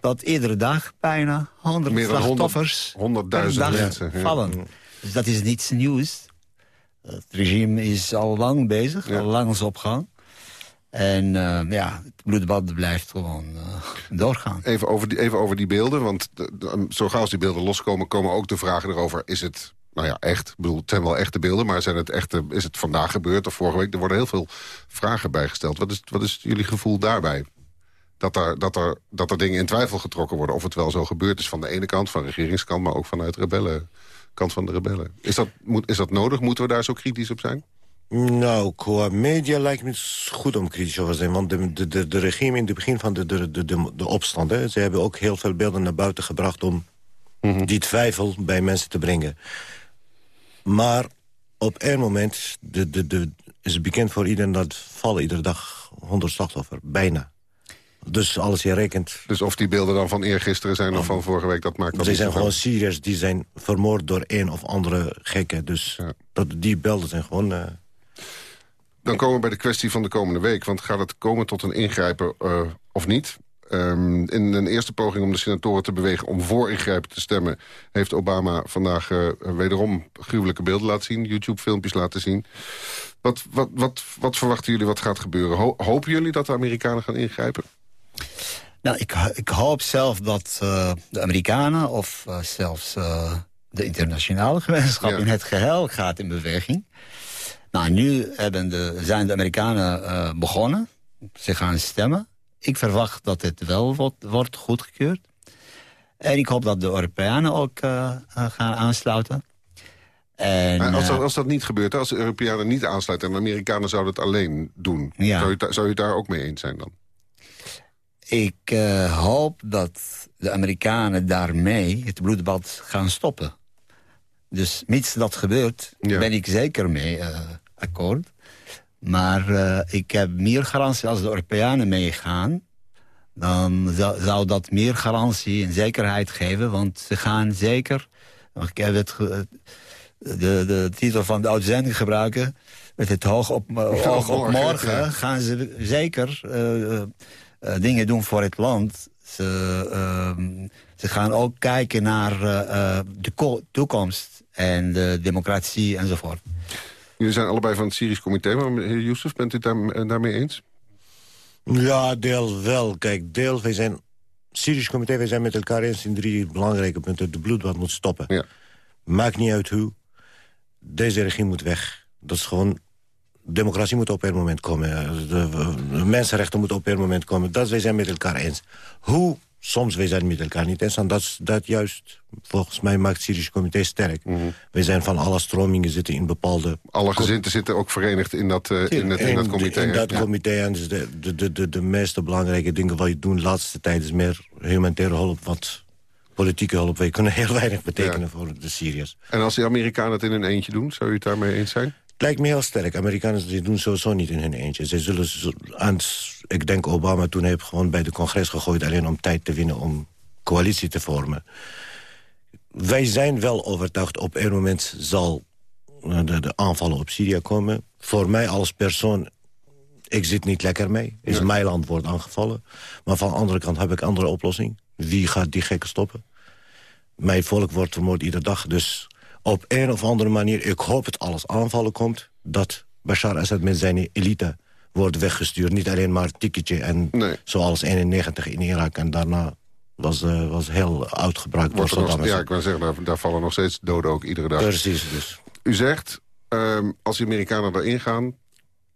dat iedere dag bijna 100 Meer dan 100 slachtoffers 100.000 per dag mensen, ja. vallen. Dus dat is niets nieuws. Het regime is al lang bezig, al lang is op gang. En eh, ja, het bloedbad blijft gewoon eh, doorgaan. Even over die, even over die beelden, want zo gauw als die beelden loskomen... komen ook de vragen erover, is het nou ja, echt? Ik bedoel, het zijn wel echte beelden, maar zijn het echte, is het vandaag gebeurd of vorige week? Er worden heel veel vragen bijgesteld. Wat is, wat is jullie gevoel daarbij? Dat er, dat, er, dat er dingen in twijfel getrokken worden... of het wel zo gebeurd is van de ene kant, van de regeringskant... maar ook vanuit de kant van de rebellen. Is dat, moet, is dat nodig? Moeten we daar zo kritisch op zijn? Nou, qua media lijkt me het goed om kritisch over te zijn. Want de, de, de, de regime in het begin van de, de, de, de, de opstand... Hè, ze hebben ook heel veel beelden naar buiten gebracht... om die twijfel bij mensen te brengen. Maar op één moment de, de, de, is het bekend voor iedereen... dat vallen iedere dag 100 slachtoffers, bijna. Dus als je rekent... Dus of die beelden dan van eergisteren zijn of van vorige week... dat maakt dan Ze zijn gewoon Syriërs die zijn vermoord door een of andere gekken. Dus dat, die beelden zijn gewoon... eh, Dan komen we bij de kwestie van de komende week. Want gaat het komen tot een ingrijpen eh, of niet? Ehm, in een eerste poging om de senatoren te bewegen om voor ingrijpen te stemmen... heeft Obama vandaag eh, wederom gruwelijke beelden laten zien. YouTube-filmpjes laten zien. Wat, wat, wat, wat verwachten jullie wat gaat gebeuren? Ho- hopen jullie dat de Amerikanen gaan ingrijpen? Nou, ik, ik hoop zelf dat eh, de Amerikanen of zelfs de internationale gemeenschap in het geheel gaat in beweging. Nou, nu hebben de, zijn de Amerikanen eh, begonnen. Ze gaan stemmen. Ik verwacht dat het wel wordt, wordt goedgekeurd. En ik hoop dat de Europeanen ook eh, eh, gaan aansluiten. En, Maar als, dat, als dat niet gebeurt, als de Europeanen niet aansluiten... en de Amerikanen zouden het alleen doen... Ja. Zou, je, het daar- zou je het daar ook mee eens zijn dan? Ik hoop dat de Amerikanen daarmee het bloedbad gaan stoppen. Dus mits dat gebeurt, ben ik zeker mee eh, akkoord. Maar eh, ik heb meer garantie als de Europeanen meegaan... dan zou, zou dat meer garantie en zekerheid geven. Want ze gaan zeker... Ik heb het, de, de titel van de uitzending gebruiken... met het hoog op, eh, oog op morgen, gaan ze zeker dingen doen voor het land. Ze, ehm, ze gaan ook kijken naar de ko- toekomst en de democratie enzovoort. Jullie zijn allebei van het Syrisch comité, maar meneer Youssef, bent u het daar, eh, daarmee eens? Ja, deel wel. Kijk, deel, wij zijn... Syrisch comité, wij zijn met elkaar eens in drie belangrijke punten. De bloedbad moet stoppen. Maakt niet uit hoe. Deze regime moet weg. Dat is gewoon... Democratie moet op een moment komen. De, de mensenrechten moeten op een moment komen. Dat wij zijn met elkaar eens. Hoe? Soms wij zijn met elkaar niet eens. En dat, dat juist, volgens mij, maakt het Syrische comité sterk. Wij zijn van alle stromingen zitten in bepaalde... Alle gezinten zitten ook verenigd in dat, eh, in het, in dat comité. In dat Ja. comité. En dus de, de, de, de, de meeste belangrijke dingen wat je doet de laatste tijd... is meer humanitaire hulp, wat politieke hulp. Wij kunnen heel weinig betekenen voor de Syriërs. En als die Amerikanen het in hun eentje doen, zou u het daarmee eens zijn? Het lijkt me heel sterk. Amerikanen die doen sowieso niet in hun eentje. Ze zullen, aan, ik denk Obama toen heeft gewoon bij de congres gegooid... alleen om tijd te winnen om coalitie te vormen. Wij zijn wel overtuigd op een moment zal eh, de, de aanvallen op Syrië komen. Voor mij als persoon Ik zit niet lekker mee. Is mijn land wordt aangevallen. Maar van de andere kant heb ik andere oplossing. Wie gaat die gekken stoppen? Mijn volk wordt vermoord iedere dag. Dus op een of andere manier, ik hoop het alles aanvallen komt... dat Bashar Assad met zijn elite wordt weggestuurd. Niet alleen maar ticketje en zoals 91 in Irak. En daarna was, eh, was heel uitgebruikt. Wordt door nog- ja, ik wou zeggen, daar, daar vallen nog steeds doden ook iedere dag. Precies, dus. U zegt, ehm, als die Amerikanen erin gaan...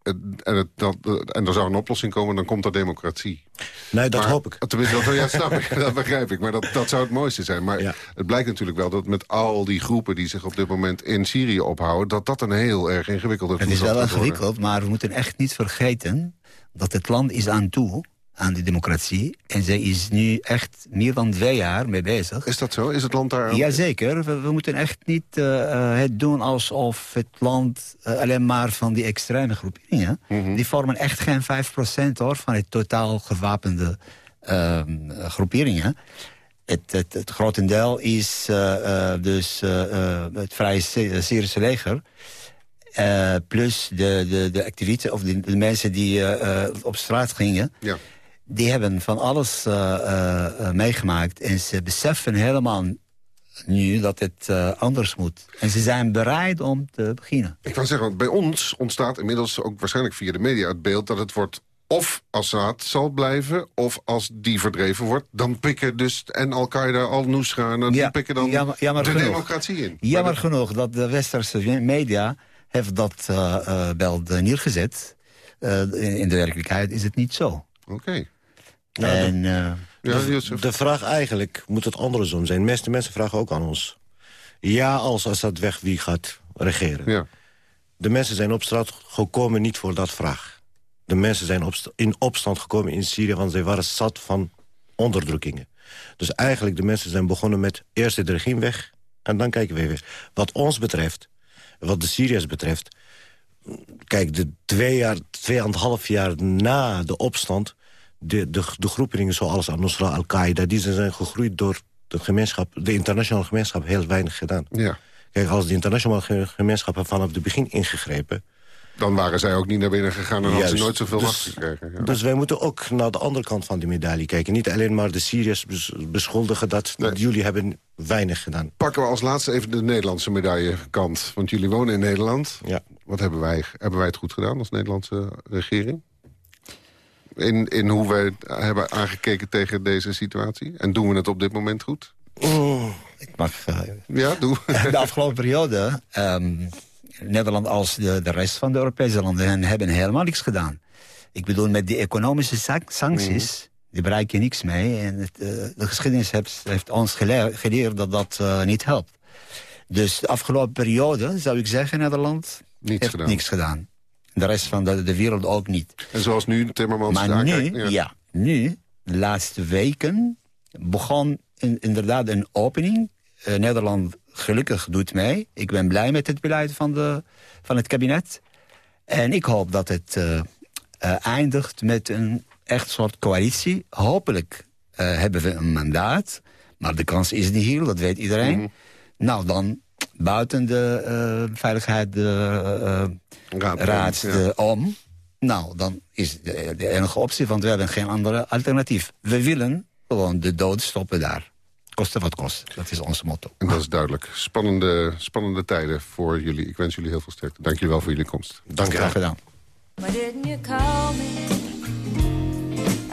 en, het, dat, en er zou een oplossing komen, dan komt er democratie. Nee, dat Maar- hoop ik. Tenminste, dat, ja, snap ik, dat begrijp ik. Maar dat, dat zou het mooiste zijn. Maar het blijkt natuurlijk wel dat met al die groepen... die zich op dit moment in Syrië ophouden... dat dat een heel erg ingewikkelde Het is wel ingewikkeld, maar we moeten echt niet vergeten... dat het land is aan toe, aan de democratie. En zij is nu echt meer dan twee jaar mee bezig. Is dat zo? Is het land daar... Jazeker. We, we moeten echt niet eh, eh, het doen alsof het land eh, alleen maar van die extreme groeperingen... Mhm. die vormen echt geen 5% hoor, van het totaal gewapende ehm, eh, groeperingen. Het, het, het grotendeel is dus het Vrije Sy- Syrische leger... Plus de, de, de activisten of de, de mensen die op straat gingen... Ja. Die hebben van alles eh, eh, eh, meegemaakt. En ze beseffen helemaal nu dat het anders moet. En ze zijn bereid om te beginnen. Ik kan zeggen, want bij ons ontstaat inmiddels ook waarschijnlijk via de media het beeld... dat het wordt of Assad zal blijven, of als die verdreven wordt... dan pikken dus en Al-Qaeda, Al-Nusra... en die pikken dan jammer, jammer de genoeg. democratie in. Jammer genoeg dat de westerse media heeft dat eh, wel neergezet. In, in de werkelijkheid is het niet zo. Oké. En, eh, de, de vraag eigenlijk moet het andersom zijn. De meeste mensen vragen ook aan ons. Ja, als Assad weg, wie gaat regeren? Ja. De mensen zijn op straat gekomen niet voor dat vraag. De mensen zijn opst- in opstand gekomen in Syrië... want zij waren zat van onderdrukkingen. Dus eigenlijk de mensen zijn begonnen met eerst het regime weg... en dan kijken we weer. Wat ons betreft, wat de Syriërs betreft... kijk, de twee jaar, tweeënhalf jaar na de opstand... de, de, de groeperingen zoals Al-Nusra, Al-Qaeda... die zijn gegroeid door de gemeenschap... de internationale gemeenschap heel weinig gedaan. Ja. Kijk, als de internationale ge- gemeenschap vanaf het begin ingegrepen... Dan waren zij ook niet naar binnen gegaan en hadden ze nooit zoveel Dus- macht gekregen. Ja. Dus wij moeten ook naar de andere kant van de medaille kijken. Niet alleen maar de Syriërs bes- beschuldigen dat jullie hebben weinig gedaan. Pakken we als laatste even de Nederlandse medaillekant. Want jullie wonen in Nederland. Ja. Wat hebben wij, hebben wij het goed gedaan als Nederlandse regering? In, in hoe wij hebben aangekeken tegen deze situatie? En doen we het op dit moment goed? Ik mag... eh, Ja, doe. de afgelopen periode... ehm, Nederland als de, de rest van de Europese landen hebben helemaal niks gedaan. Ik bedoel, met die economische sancties... die bereik je niks mee. En het, eh, de geschiedenis heeft, heeft ons geleer- geleerd dat dat eh, niet helpt. Dus de afgelopen periode, zou ik zeggen, Nederland... Niets heeft gedaan. niks gedaan. De rest van de, de wereld ook niet. En zoals nu Timmermans Maar nu, ja. nu, de laatste weken, begon in- inderdaad een opening. Eh, Nederland gelukkig doet mee. Ik ben blij met het beleid van, de, van het kabinet. En ik hoop dat het eh, eh, eindigt met een echt soort coalitie. Hopelijk hebben we een mandaat. Maar de kans is niet heel, dat weet iedereen. Mhm. Nou, dan buiten de eh, veiligheid de, eh, Raad, raad ja. de om. Nou, dan is de, de enige optie, want we hebben geen andere alternatief. We willen gewoon de dood stoppen daar. Koste wat kost. Dat is ons motto. En dat is duidelijk. Spannende, spannende tijden voor jullie. Ik wens jullie heel veel sterkte. Dank jullie wel voor jullie komst. Dank Graag gedaan. Why didn't you call me?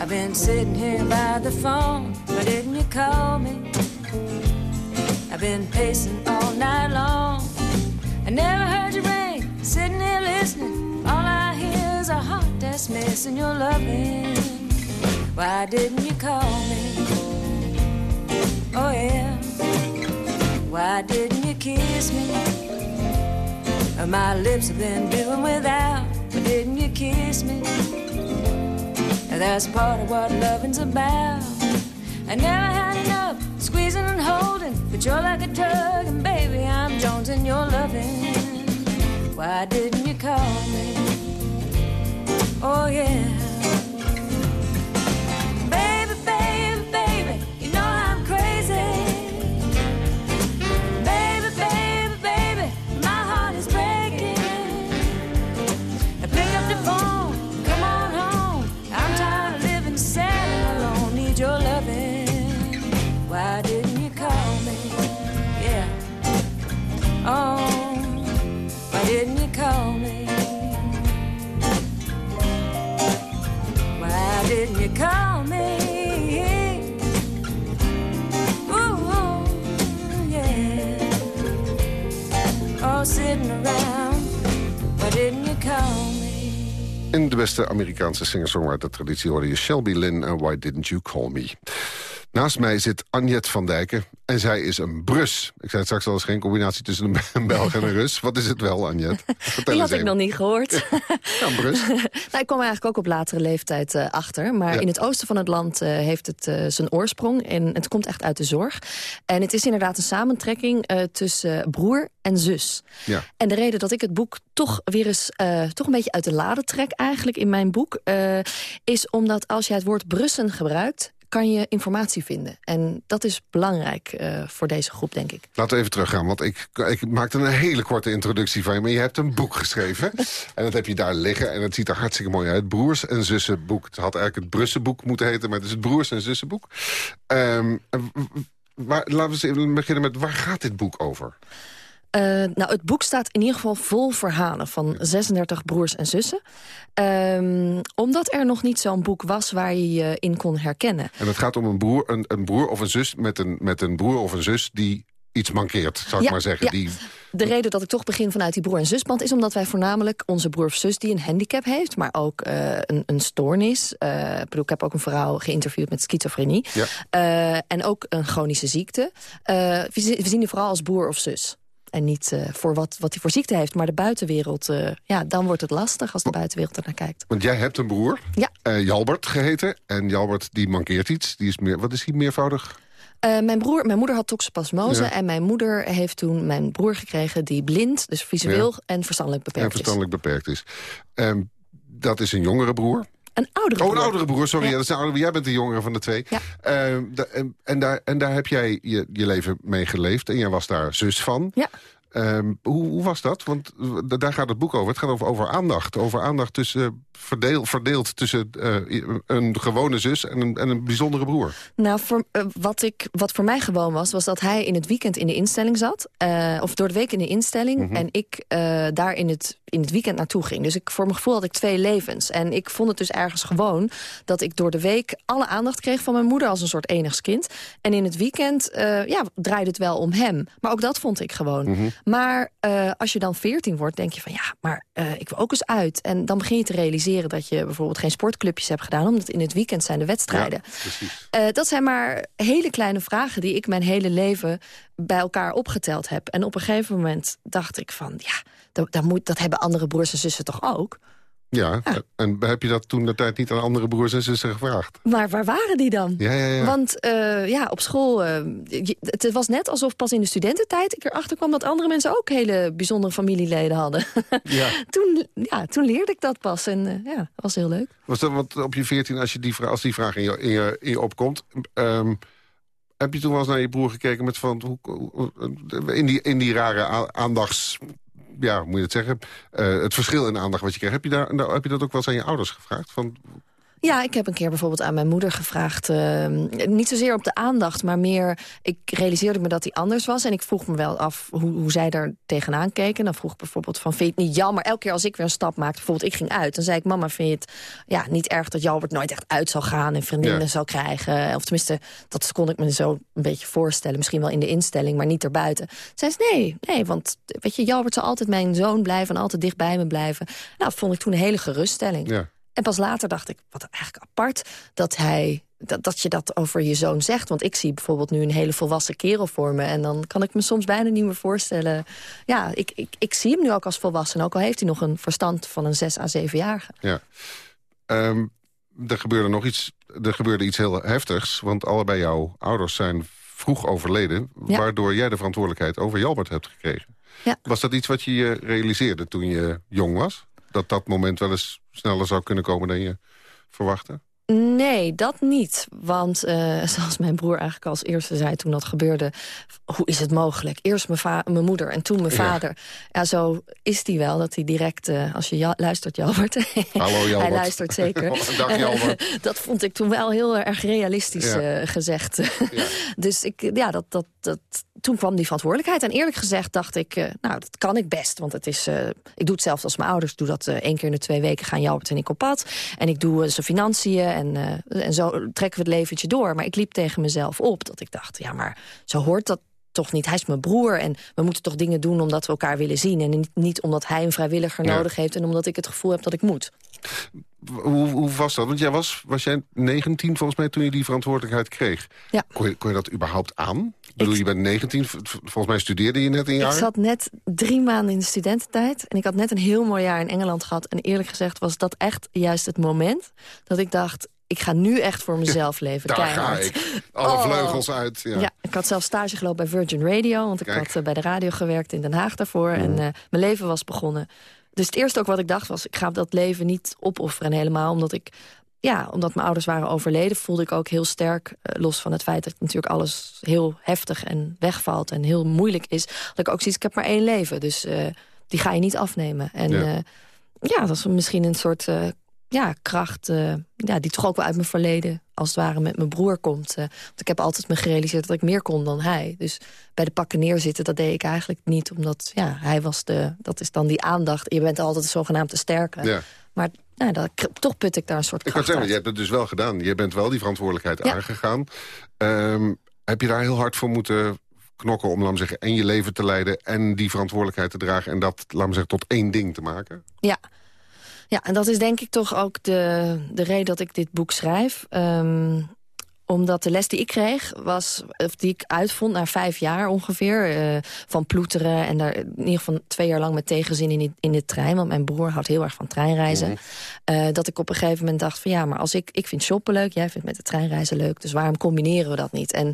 I've been sitting here by the phone. Why didn't you call me? I've been pacing all night long. I never heard you ring, sitting here listening. All I hear is a heart that's missing your loving. Why didn't you call me? Oh yeah. Why didn't you kiss me? Uh, My lips have been doing without. Why didn't you kiss me? That's part of what loving's about. I never had enough squeezing and holding, but you're like a drug, and baby, I'm jonesing your loving. Why didn't you call me? Oh yeah. Why didn't you call me? Why didn't you call me? Ooh, yeah. All sitting around. Why didn't you call me? In de beste Amerikaanse singer-songwriter-traditie hoorde je Shelby Lynn en Why Didn't You Call Me. Naast mij zit Anjet van Dijken en zij is een Brus. Ik zei het straks al, is geen combinatie tussen een, Belg en een Rus. Wat is het wel, Anjet? Vertel Die eens had ik nog niet gehoord. Ja, een Brus. nou, ik kwam eigenlijk ook op latere leeftijd eh, achter. Maar Ja. in het oosten van het land eh, heeft het eh, zijn oorsprong. En het komt echt uit de zorg. En het is inderdaad een samentrekking tussen broer en zus. Ja. En de reden dat ik het boek toch weer eens toch een beetje uit de lade trek eigenlijk in mijn boek... is omdat als je het woord brussen gebruikt kan je informatie vinden. En dat is belangrijk eh, voor deze groep, denk ik. Laten we even teruggaan, want ik, ik maakte een hele korte introductie van je. Maar je hebt een boek geschreven. en dat heb je daar liggen. En het ziet er hartstikke mooi uit. Broers en zussenboek. Het had eigenlijk het Brussenboek moeten heten. Maar het is het Broers en zussenboek. Waar, laten we eens even beginnen met waar gaat dit boek over? Eh, nou, het boek staat in ieder geval vol verhalen van 36 broers en zussen. Ehm, omdat er nog niet zo'n boek was waar je je in kon herkennen. En het gaat om een broer, een, een broer of een zus met een, met een broer of een zus die iets mankeert, zou ik Ja, maar zeggen. ja. Die, De reden dat ik toch begin vanuit die broer- en zusband... is omdat wij voornamelijk onze broer of zus die een handicap heeft... maar ook eh, een, een stoornis. Eh, ik, bedoel, ik heb ook een vrouw geïnterviewd met schizofrenie. Ja. En ook een chronische ziekte. We, we zien die vooral als broer of zus. En niet eh, voor wat, wat hij voor ziekte heeft. Maar de buitenwereld, eh, ja, dan wordt het lastig als de buitenwereld ernaar kijkt. want jij hebt een broer, Ja. eh, Jalbert geheten. En Jalbert die mankeert iets. Die is meer, wat is hij meervoudig? Mijn, broer, mijn moeder had toxoplasmose Ja. en mijn moeder heeft toen mijn broer gekregen... die blind, dus visueel en verstandelijk beperkt en verstandelijk beperkt is. Dat is een jongere broer. Een oudere Oh, broer. een oudere broer, sorry. Ja. Ja. dat is een oudere, jij bent de jongere van de twee. Ehm, da- en, en, daar, en daar heb jij je, je leven mee geleefd. En jij was daar zus van. Ja. Ehm, hoe, hoe was dat? Want eh, da- daar gaat het boek over. Het gaat over, over aandacht. Over aandacht tussen, verdeel, verdeeld tussen eh, een gewone zus en een, en een bijzondere broer. Nou, voor, eh, wat, ik, wat voor mij gewoon was, was dat hij in het weekend in de instelling zat. of door de week in de instelling. Mhm. En ik daar in het, in het weekend naartoe ging. Dus ik, voor mijn gevoel had ik twee levens. En ik vond het dus ergens gewoon dat ik door de week alle aandacht kreeg van mijn moeder als een soort enigskind. En in het weekend eh, ja, draaide het wel om hem. Maar ook dat vond ik gewoon. Mhm. Maar eh, als je dan veertien wordt, denk je van ja, maar eh, ik wil ook eens uit. En dan begin je te realiseren dat je bijvoorbeeld geen sportclubjes hebt gedaan. Omdat in het weekend zijn de wedstrijden. Eh, dat zijn maar hele kleine vragen die ik mijn hele leven bij elkaar opgeteld heb. En op een gegeven moment dacht ik van, ja, dat, dat, moet, dat hebben andere broers en zussen toch ook? Ja, en heb je dat toen de tijd niet aan andere broers en zussen gevraagd? Maar waar waren die dan? Ja, ja, ja. Want eh, ja, op school, eh, je- het was net alsof pas in de studententijd ik erachter kwam... dat andere mensen ook hele bijzondere familieleden hadden. Ja. toen, ja, toen leerde ik dat pas en eh, ja, dat was heel leuk. Was dat, want op je veertien, als, je die vraag, als die vraag in je, in je, in je opkomt... ehm, heb je toen wel eens naar je broer gekeken met van... Hoe, in, die, in die rare aandachts... Ja, hoe moet je het zeggen? Eh, het verschil in aandacht wat je krijgt. Heb je, daar, heb je dat ook wel eens aan je ouders gevraagd? Van, Ja, ik heb een keer bijvoorbeeld aan mijn moeder gevraagd... eh, niet zozeer op de aandacht, maar meer... ik realiseerde me dat hij anders was... en ik vroeg me wel af hoe, hoe zij daar tegenaan keken. Dan vroeg ik bijvoorbeeld van, vind je het niet jammer? Elke keer als ik weer een stap maakte, bijvoorbeeld ik ging uit... dan zei ik, mama, vind je het ja, niet erg dat Jalbert nooit echt uit zal gaan... en vriendinnen Ja. zou krijgen? Of tenminste, dat kon ik me zo een beetje voorstellen. Misschien wel in de instelling, maar niet erbuiten. Zei ze, nee, nee, want weet je, Jalbert zal altijd mijn zoon blijven... en altijd dicht bij me blijven. Nou, dat vond ik toen een hele geruststelling. ja. En pas later dacht ik, wat eigenlijk apart, dat, hij, dat, dat je dat over je zoon zegt. Want ik zie bijvoorbeeld nu een hele volwassen kerel voor me... en dan kan ik me soms bijna niet meer voorstellen... ja, ik, ik, ik zie hem nu ook als volwassen... ook al heeft hij nog een verstand van een 6 à 7-jarige. ja. Ehm, er gebeurde nog iets, er gebeurde iets heel heftigs. Want allebei jouw ouders zijn vroeg overleden... Ja. waardoor jij de verantwoordelijkheid over Jalbert hebt gekregen. Ja. Was dat iets wat je je realiseerde toen je jong was? Dat dat moment wel eens sneller zou kunnen komen dan je verwachtte? Nee, dat niet. Want eh, zoals mijn broer eigenlijk als eerste zei toen dat gebeurde... hoe is het mogelijk? Eerst mijn, mijn moeder en toen mijn Ja. vader. Ja, zo is hij wel, dat hij direct... eh, als je ja- luistert, Jalbert... Hallo, hij Jalbert. luistert zeker. Dag, Jalbert. dat vond ik toen wel heel erg realistisch Ja. eh, gezegd. dus ik, ja, dat, dat, dat, toen kwam die verantwoordelijkheid. En eerlijk gezegd dacht ik, eh, nou, dat kan ik best. Want het is, eh, ik doe het zelfs als mijn ouders. Doe dat eh, één keer in de twee weken gaan Jalbert en ik op pad. En ik doe zijn financiën en, en zo trekken we het leventje door. Maar ik liep tegen mezelf op dat ik dacht, ja, maar zo hoort dat toch niet. Hij is mijn broer en we moeten toch dingen doen omdat we elkaar willen zien. En niet, niet omdat hij een vrijwilliger Ja. nodig heeft en omdat ik het gevoel heb dat ik moet. Hoe, hoe was dat? Want jij was, was jij 19 volgens mij toen je die verantwoordelijkheid kreeg. Ja. Kon, je, kon je dat überhaupt aan? Ik bedoel, je bent 19, v- v- volgens mij studeerde je net een jaar. Ik zat net drie maanden in de studententijd. En ik had net een heel mooi jaar in Engeland gehad. En eerlijk gezegd was dat echt juist het moment dat ik dacht... ik ga nu echt voor mezelf leven. Daar keihard. ga ik. Alle Oh. vleugels uit. Ja. Ja. ik had zelf stage gelopen bij Virgin Radio. Want ik Kijk. had eh, bij de radio gewerkt in Den Haag daarvoor. En Mhm. eh, mijn leven was begonnen. Dus het eerste ook wat ik dacht was... ik ga dat leven niet opofferen helemaal. Omdat ik... Ja, omdat mijn ouders waren overleden, voelde ik ook heel sterk... eh, los van het feit dat natuurlijk alles heel heftig en wegvalt... en heel moeilijk is, dat ik ook zoiets... ik heb maar één leven, dus eh, die ga je niet afnemen. En Ja. ja, ja dat is misschien een soort eh, ja, kracht... eh, ja, die toch ook wel uit mijn verleden als het ware met mijn broer komt. eh. want ik heb altijd me gerealiseerd dat ik meer kon dan hij. Dus bij de pakken neerzitten, dat deed ik eigenlijk niet. Omdat ja, hij was de... Dat is dan die aandacht. Je bent altijd zogenaamd te sterke. Ja. Maar nou, dat, toch put ik daar een soort Ik kan kracht zeggen, uit. je hebt het dus wel gedaan. Je bent wel die verantwoordelijkheid Ja. aangegaan. Ehm, heb je daar heel hard voor moeten knokken om, laat zeggen... en je leven te leiden en die verantwoordelijkheid te dragen... en dat, laat zeggen, tot één ding te maken? Ja. ja, en dat is denk ik toch ook de, de reden dat ik dit boek schrijf. Ehm, omdat de les die ik kreeg, was, of die ik uitvond na vijf jaar ongeveer... eh, van ploeteren en daar in ieder geval twee jaar lang met tegenzin in, die- in de trein... want mijn broer houdt heel erg van treinreizen. eh, dat ik op een gegeven moment dacht van ja, maar als ik, ik vind shoppen leuk... jij vindt met de treinreizen leuk, dus waarom combineren we dat niet? En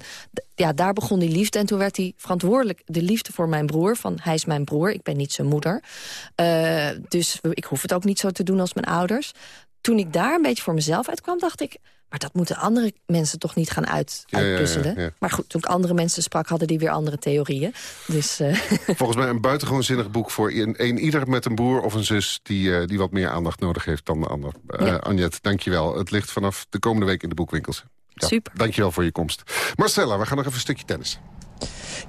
ja, daar begon die liefde en toen werd hij verantwoordelijk... de liefde voor mijn broer, van hij is mijn broer, ik ben niet zijn moeder. Eh, dus ik hoef het ook niet zo te doen als mijn ouders. Toen ik daar een beetje voor mezelf uitkwam, dacht ik... maar dat moeten andere mensen toch niet gaan uit, Ja, ja, ja, uitpuzzelen. ja. Maar goed, toen ik andere mensen sprak, hadden die weer andere theorieën. Dus eh, Volgens mij een buitengewoon zinnig boek voor een, een ieder met een broer of een zus... die, eh, die wat meer aandacht nodig heeft dan de ander. Ja. Anjet, dankjewel. Het ligt vanaf de komende week in de boekwinkels. Ja, Super. Dankjewel voor je komst. Marcella, we gaan nog even een stukje tennis.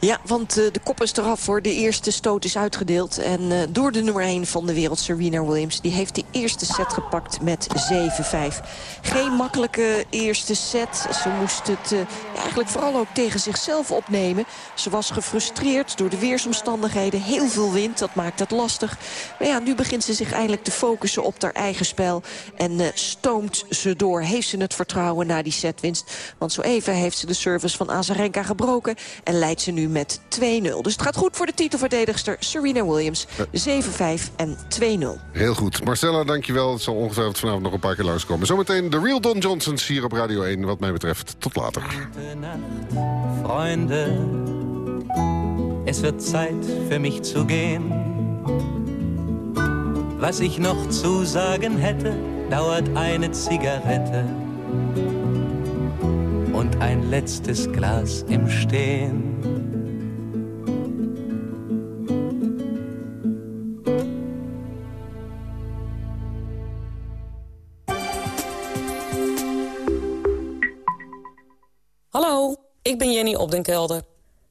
Ja, want eh, de kop is eraf voor de eerste stoot is uitgedeeld. En eh, door de nummer 1 van de wereld, Serena Williams... die heeft de eerste set gepakt met 7-5. Geen makkelijke eerste set. Ze moest het eh, eigenlijk vooral ook tegen zichzelf opnemen. Ze was gefrustreerd door de weersomstandigheden. Heel veel wind, dat maakt het lastig. Maar ja, nu begint ze zich eindelijk te focussen op haar eigen spel. En stoomt ze door. Heeft ze het vertrouwen na die setwinst. Want zo even heeft ze de service van Azarenka gebroken. En leidt ze nu met 2-0. Dus het gaat goed voor de titelverdedigster Serena Williams. 7-5 en 2-0. Heel goed. Marcella, dankjewel. Het zal ongetwijfeld vanavond nog een paar keer langskomen. Zometeen de Real Don Johnsons hier op Radio 1. Wat mij betreft, tot later. Freunde, es wird Zeit für mich zu gehen. Was ich noch zu sagen hätte, dauert eine Zigarette und ein letztes Glas im Stehen. Hallo, ik ben Jenny Opdenkelder.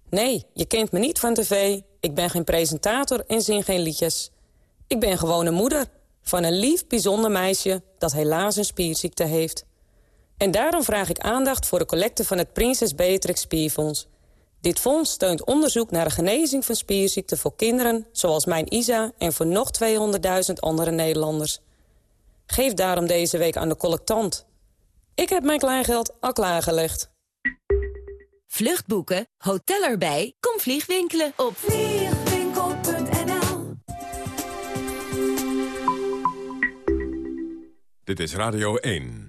Nee, je kent me niet van tv. Ik ben geen presentator en zing geen liedjes. Ik ben gewoon moeder van een lief, bijzonder meisje... dat helaas een spierziekte heeft. En daarom vraag ik aandacht voor de collecte van het Prinses Beatrix Spierfonds. Dit fonds steunt onderzoek naar de genezing van spierziekten voor kinderen... zoals mijn Isa en voor nog 200.000 andere Nederlanders. Geef daarom deze week aan de collectant. Ik heb mijn kleingeld al klaargelegd. Vluchtboeken, hotel erbij, kom vliegwinkelen op vliegwinkel.nl Dit is Radio 1.